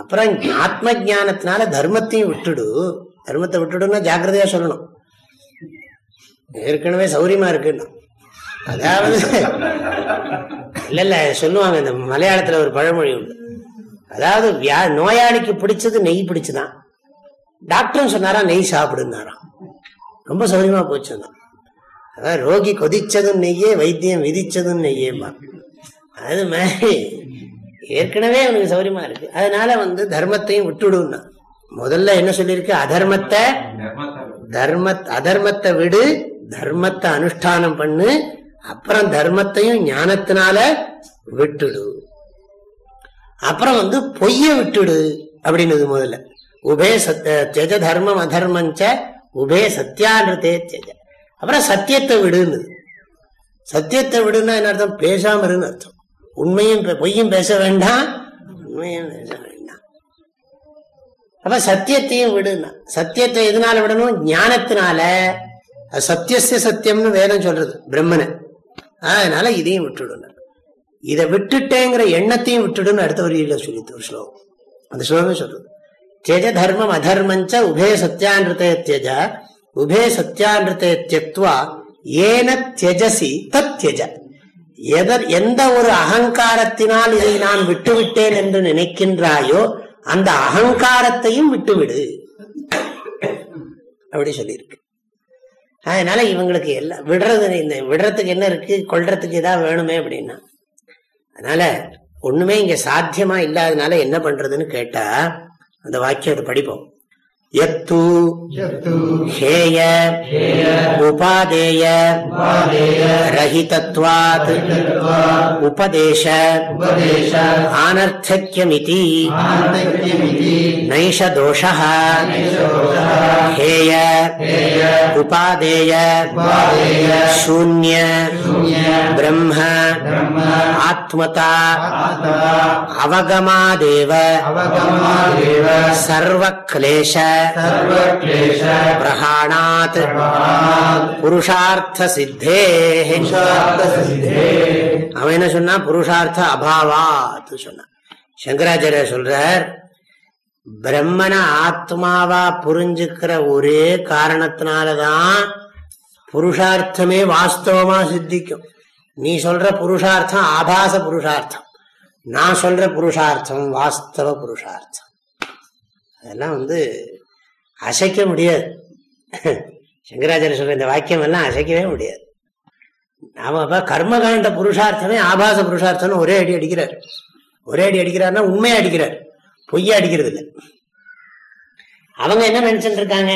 அப்புறம் ஆத்ம ஜானத்தினால தர்மத்தையும் விட்டுடு. தர்மத்தை விட்டுடுன்னா ஜாக்கிரதையா சொல்லணும். ஏற்கனவே சௌரியமா இருக்குன்னா. அதாவது இல்ல இல்ல சொல்லுவாங்க இந்த மலையாளத்துல ஒரு பழமொழி உண்டு. அதாவது நோயாளிக்கு பிடிச்சது நெய் பிடிச்சுதான். டாக்டரும் சொன்னாரா நெய் சாப்பிடுனாராம் ரொம்ப சௌகரியமா போச்சு அதான் ரோகி கொதிச்சதும் நெய்யே வைத்தியம் விதிச்சதும் நெய்யேமா அது மாதிரி ஏற்கனவே அவனுக்கு சௌரியமா இருக்கு. அதனால வந்து தர்மத்தையும் விட்டுடுன்னா. முதல்ல என்ன சொல்லியிருக்கு? அதர்மத்தை தர்ம அதர்மத்தை விடு தர்மத்தை அனுஷ்டானம் பண்ணு அப்புறம் தர்மத்தையும் ஞானத்தினால விட்டுடு. அப்புறம் வந்து பொய்ய விட்டுடு அப்படின்னது முதல்ல. உபே சத்த தர்மம் அதர்மஞ்ச உபே சத்தியான்றதே தியஜ அப்புறம் சத்தியத்தை விடுன்னு. சத்தியத்தை விடுன்னா என்ன அர்த்தம்? பேசாம இருன்னு அர்த்தம். உண்மையும் பொய்யும் பேச வேண்டாம் உண்மையும் பேச வேண்டாம் அப்ப சத்தியத்தையும் விடுனா சத்தியத்தை எதனால விடணும்? ஞானத்தினால. சத்தியசிய சத்தியம்னு வேதம் சொல்றது பிரம்மனை. அதனால இதையும் விட்டுடணும் இதை விட்டுட்டேங்கிற எண்ணத்தையும் விட்டுடுன்னு அடுத்த வரியில சொல்லித்து ஒரு ஸ்லோகம். அந்த ஸ்லோகமே சொல்றது. தியஜ தர்மம் அதர்மஞ்ச உபே சத்தியானிருத்தே தியஜ உபே சத்தியானிருத்தே தியக்துவா ஏன தியஜசி தத் தியஜ எதர் எந்த ஒரு அகங்காரத்தினால் இதை நான் விட்டுவிட்டேன் என்று நினைக்கின்றாயோ அந்த அகங்காரத்தையும் விட்டுவிடு. அப்படி சொல்லியிருக்கு. அதனால இவங்களுக்கு எல்லாம் விடுறது இந்த விடுறதுக்கு என்ன இருக்கு கொள்றதுக்கு ஏதாவது வேணுமே அப்படின்னா. அதனால ஒண்ணுமே இங்க சாத்தியமா இல்லாதனால என்ன பண்றதுன்னு கேட்டா அந்த வாக்கியத்தை படிப்போம். यत्तु हेय उपादेय रहितत्वात् उपदेश आनर्थक्यमिति नैष दोषः हेय उपादेय शून्य ब्रह्म आत्मता अवगमादेव सर्वक्लेश சங்கராச்சாரிய சொல்றார் பிரம்மன ஆத்மாவா புரிஞ்சுக்கிற ஒரே காரணத்தினாலதான் புருஷார்த்தமே வாஸ்தவமா சித்திக்கும். நீ சொல்ற புருஷார்த்தம் ஆபாச புருஷார்த்தம். நான் சொல்ற புருஷார்த்தம் வாஸ்தவ புருஷார்த்தம். அதெல்லாம் வந்து அசைக்க முடியாது. சங்கராச்சாரிய சொல்ற இந்த வாக்கியம் எல்லாம் அசைக்கவே முடியாது. நாம அப்ப கர்மகாண்ட புருஷார்த்தமே ஆபாச புருஷார்த்தம்னு ஒரே அடி அடிக்கிறார். ஒரே அடி அடிக்கிறாருன்னா உண்மையா அடிக்கிறார். பொய்யா அடிக்கிறது இல்லை அவங்க என்ன நினைச்சிட்டு இருக்காங்க?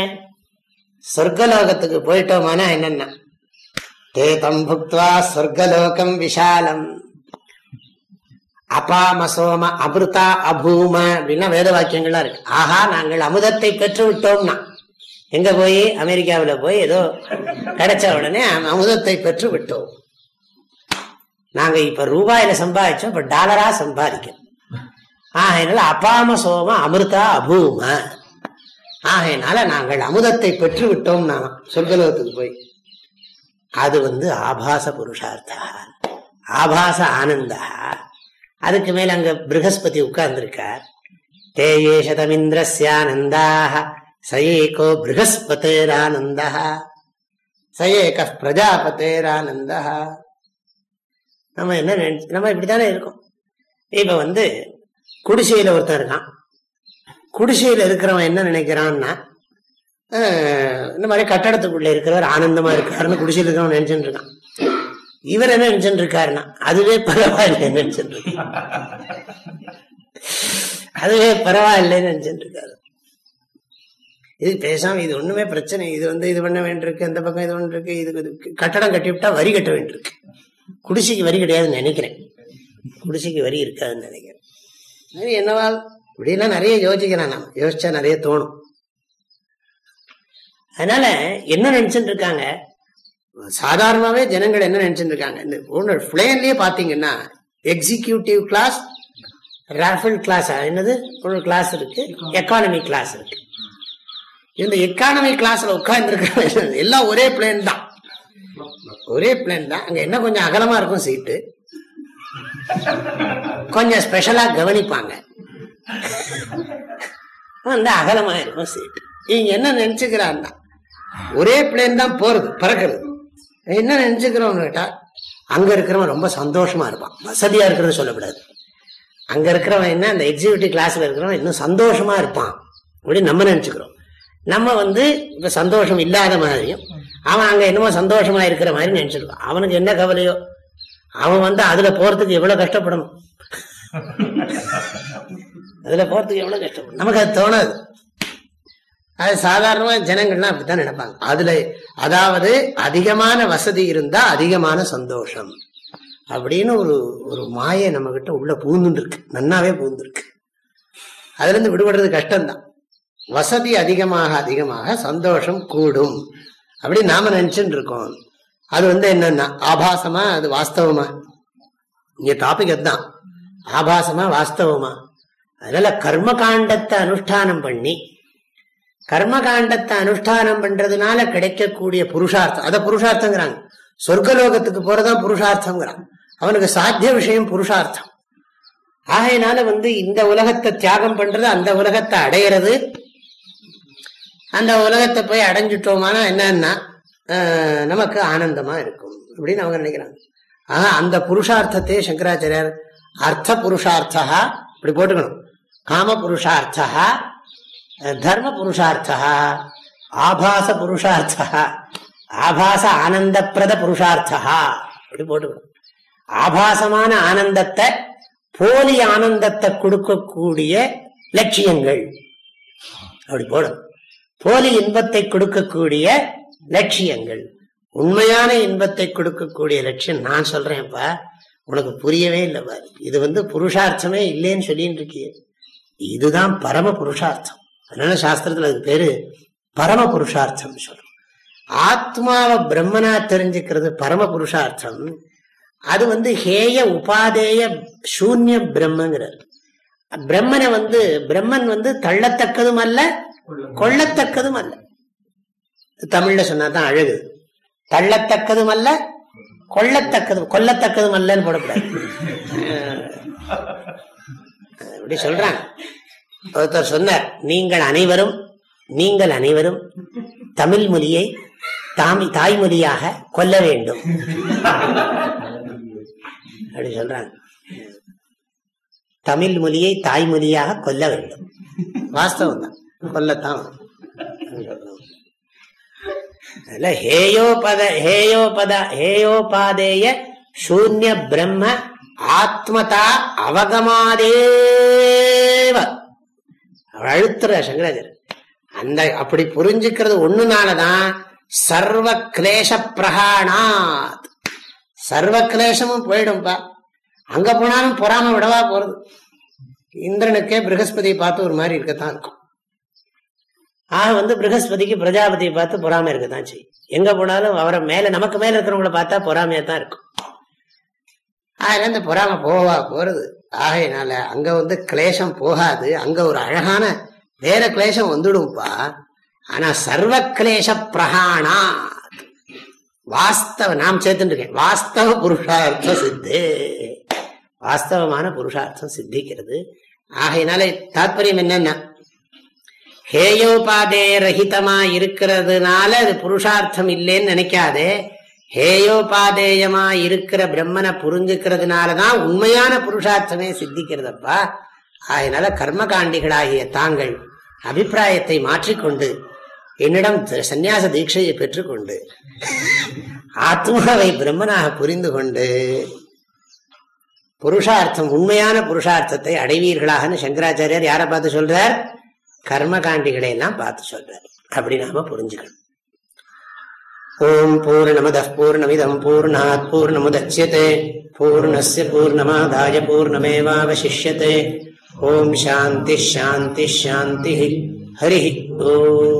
சொர்க்கலோகத்துக்கு போயிட்டோமானா என்னன்னா? தேதம் புக்துவா சொர்க்கலோகம் விஷாலம். அபாமசோம அமிர்தா அபூம அப்படின்னா வேத வாக்கியங்கள்லாம் இருக்கு. ஆஹா நாங்கள் அமுதத்தை பெற்று விட்டோம்னா எங்க போய்? அமெரிக்காவில் போய் ஏதோ கிடைச்ச உடனே அமுதத்தை பெற்று விட்டோம் நாங்க இப்ப ரூபாயில சம்பாதிச்சோம் இப்ப டாலரா சம்பாதிக்கணும் ஆகையினால அபாம சோம அமிர்தா அபூம. ஆகையினால நாங்கள் அமுதத்தை பெற்று விட்டோம் நான் சொர்க்கலோகத்துக்கு போய். அது வந்து ஆபாச புருஷார்த்தா. ஆபாச ஆனந்தா. அதுக்கு மேல அங்க பிரகஸ்பதி உட்கார்ந்துருக்கார். தேயே சதமிந்திரஸ்யானந்தாக சயேகோ பிருகஸ்பதேரானந்தா சயேக பிரஜாபதேரானந்தா நம்ம என்ன நினைச்சு நம்ம இப்படித்தானே இருக்கோம். இப்ப வந்து குடிசையில ஒருத்தன் இருக்கான். குடிசையில இருக்கிறவன் என்ன நினைக்கிறான்னா இந்த மாதிரி கட்டடத்துக்குள்ள இருக்கிறவர் ஆனந்தமா இருக்காருன்னு குடிசையில் இருக்கிறவன் நினைச்சுட்டு இருக்கான். இவர் என்ன நினைச்சுட்டு இருக்காருன்னா அதுவே பரவாயில்லைன்னு நினைச்சுட்டு அதுவே பரவாயில்லைன்னு நினைச்சுட்டு இருக்காரு இது பேசாம இது ஒண்ணுமே பிரச்சனை. இது வந்து இது பண்ண வேண்டியிருக்கு அந்த பக்கம் இது ஒன்று இருக்கு இது கட்டடம் கட்டிவிட்டா வரி கட்ட வேண்டியிருக்கு. குடிசைக்கு வரி கிடையாதுன்னு நினைக்கிறேன். குடிசைக்கு வரி இருக்காதுன்னு நினைக்கிறேன். என்னவால் இப்படிலாம் நிறைய யோசிக்கிறேன் நான் யோசிச்சா நிறைய தோணும். அதனால என்ன நினைச்சுட்டு இருக்காங்க? சாதாரணமாவே ஜனங்கள் என்ன நினைச்சுட்டு இருக்காங்க இந்த பிளேன்லயே பாத்தீங்கன்னா எக்ஸிக்யூட்டிவ் கிளாஸ் ராஃபில் கிளாஸ் என்னது? ஒரு கிளாஸ் இருக்கு. எக்கானமி கிளாஸ் இருக்கு. இந்த எக்கானமி கிளாஸ்ல உட்கார்ந்து எல்லாம் ஒரே பிளேன் தான். ஒரே பிளேன் தான். அங்க என்ன கொஞ்சம் அகலமா இருக்கும் சீட்டு கொஞ்சம் ஸ்பெஷலா கவனிப்பாங்க. வந்து அகலமா இருக்கும் சீட்டு இங்க என்ன நினைச்சுக்கிறான்னா ஒரே பிளேன் தான் போறது பறக்கிறது. என்ன நினைச்சுக்கிறோம் கேட்டா அங்க இருக்கிறவன் ரொம்ப சந்தோஷமா இருப்பான். வசதியா இருக்கிறது சொல்லக்கூடாது. அங்க இருக்கிறவன் என்ன அந்த எக்ஸிக்யூட்டிவ் கிளாஸ்ல இருக்கிறவன் இன்னும் சந்தோஷமா இருப்பான். அப்படின்னு நம்ம நினைச்சுக்கிறோம். நம்ம வந்து இப்ப சந்தோஷம் இல்லாத மாதிரியும் அவன் அங்க என்னமோ சந்தோஷமா இருக்கிற மாதிரி நினைச்சிருக்கான். அவனுக்கு என்ன கவலையோ? அவன் வந்து அதுல போறதுக்கு எவ்வளவு கஷ்டப்படணும்? (laughs) அதுல போறதுக்கு எவ்வளவு கஷ்டப்படும் நமக்கு அது தோணாது. அது சாதாரணமா ஜனங்கள்லாம் அப்படித்தான் நினைப்பாங்க. அதுல அதாவது அதிகமான வசதி இருந்தா அதிகமான சந்தோஷம். அப்படின்னு ஒரு ஒரு மாயை நம்ம கிட்ட உள்ள பூந்துருக்கு நன்னாவே பூந்துருக்கு அதுல இருந்து விடுபடுறது கஷ்டம்தான். வசதி அதிகமாக அதிகமாக சந்தோஷம் கூடும். அப்படி நாம நினைச்சுட்டு இருக்கோம் அது வந்து என்னன்னா ஆபாசமா அது வாஸ்தவமா? இங்க டாபிக் அதுதான். ஆபாசமா வாஸ்தவமா? அதனால கர்ம காண்டத்தை அனுஷ்டானம் பண்ணி கர்ம காண்டத்தை அனுஷ்டானம் பண்றதுனால கிடைக்கக்கூடிய புருஷார்த்தம். அத புருஷார்த்தங்கிறாங்க. சொர்க்கலோகத்துக்கு போறதான் புருஷார்த்தம்ங்கிறான் அவனுக்கு சாத்திய விஷயம் புருஷார்த்தம். ஆகையினால வந்து இந்த உலகத்தை தியாகம் பண்றது அந்த உலகத்தை அடையிறது. அந்த உலகத்தை போய் அடைஞ்சிட்டோமானா என்னன்னா நமக்கு ஆனந்தமா இருக்கும் அப்படின்னு அவங்க நினைக்கிறாங்க. ஆனா அந்த புருஷார்த்தத்தை சங்கராச்சாரியர் அர்த்த புருஷார்த்தா இப்படி போட்டுக்கணும். காம புருஷார்த்தா தர்ம புருஷார்த்தா ஆபாச புருஷார்த்தா ஆபாச ஆனந்தப்பிரத புருஷார்த்தா அப்படி போட்டுக்கணும். ஆபாசமான ஆனந்தத்தை போலி ஆனந்தத்தை கொடுக்கக்கூடிய லட்சியங்கள். அப்படி போடணும். போலி இன்பத்தை கொடுக்கக்கூடிய லட்சியங்கள். உண்மையான இன்பத்தை கொடுக்கக்கூடிய லட்சியம் நான் சொல்றேன்ப்பா. உனக்கு புரியவே இல்லை பாரு. இது வந்து புருஷார்த்தமே இல்லைன்னு சொல்லிட்டு இருக்கிய. இதுதான் பரம புருஷார்த்தம். அதனால சாஸ்திரத்துல அதுக்கு பேரு பரம புருஷார்த்தம் சொல்றோம். ஆத்மாவை பிரம்மனா தெரிஞ்சுக்கிறது பரம புருஷார்த்தம் அது வந்து ஹேய உபாதேய சூன்ய பிரம்மங்கிறது. பிரம்மனை வந்து பிரம்மன் வந்து தள்ளத்தக்கதும் அல்ல கொள்ளத்தக்கதும் அல்ல. தமிழ்ல சொன்னாதான் அழகு. தள்ளத்தக்கதும் அல்ல கொள்ளத்தக்கதும் கொல்லத்தக்கதும் அல்லன்னு போடக்கூடாது. அப்படி சொல்றாங்க. ஒருத்தர் சொன்னார் நீங்கள் அனைவரும் நீங்கள் அனைவரும் தமிழ் மொழியை தாமி தாய்மொழியாக கொல்ல வேண்டும். அப்படி சொல்றாங்க. தமிழ் மொழியை தாய்மொழியாக கொல்ல வேண்டும். வாஸ்தவம் தான். கொல்லத்தான் ஹேயோபத ஹேயோபத ஹேயோபாதேய சூன்ய பிரம்ம ஆத்மதா அவகமாதே அழுத்துற சங்கராஜர் அந்த அப்படி புரிஞ்சுக்கிறது ஒண்ணுனாலதான் சர்வ கிளேச பிரகாணாத். சர்வ கிளேசமும் போயிடும்பா. அங்க போனாலும் பொறாம விடவா போறது. இந்திரனுக்கே பிரகஸ்பதியை பார்த்து ஒரு மாதிரி இருக்கத்தான் இருக்கும். ஆக வந்து பிரகஸ்பதிக்கு பிரஜாபதியை பார்த்து பொறாம இருக்கத்தான் செய்யும். எங்க போனாலும் அவரை மேல நமக்கு மேல இருக்கிறவங்கள பார்த்தா பொறாமையா தான் இருக்கும். அதுல இந்த பொறாம போவா போறது. ஆகையினால அங்க வந்து கிளேசம் போகாது. அங்க ஒரு அழகான வேற கிளேசம் வந்துடும்பா. ஆனா சர்வ கிளேச பிரகாணா வாஸ்தவ நாம் சேர்த்துருக்கேன் இருக்கேன் வாஸ்தவ புருஷார்த்தம் சித்து. வாஸ்தவமான புருஷார்த்தம் சித்திக்கிறது. ஆகையினால தாற்பயம் என்னன்னா ஹேயோபாதே ரஹிதமா இருக்கிறதுனால அது புருஷார்த்தம் இல்லைன்னு நினைக்காதே. ஹேயோபாதேயமா இருக்கிற பிரம்மனை புரிஞ்சுக்கிறதுனாலதான் உண்மையான புருஷார்த்தமே சித்திக்கிறதப்பா. அதனால கர்மகாண்டிகளாகிய தாங்கள் அபிப்பிராயத்தை மாற்றிக்கொண்டு என்னிடம் சந்நியாச தீட்சையை பெற்றுக்கொண்டு ஆத்மாவை பிரம்மனாக புரிந்து கொண்டு புருஷார்த்தம் உண்மையான புருஷார்த்தத்தை அடைவீர்களாக சங்கராச்சாரியார் யாரை பார்த்து சொல்றார்? கர்மகாண்டிகளை எல்லாம் பார்த்து சொல்றார். அப்படி நாம புரிஞ்சுக்கணும். ஓம் பூர்ணமத பூர்ணமிதம் பூர்ணாத் பூர்ணமுதட்சியதே பூர்ணஸ்ய பூர்ணமாதாய பூர்ணமேவாவசிஷ்யதே ஓம் சாந்தி ஷாந்தி ஷாந்தி ஹரி ஓம்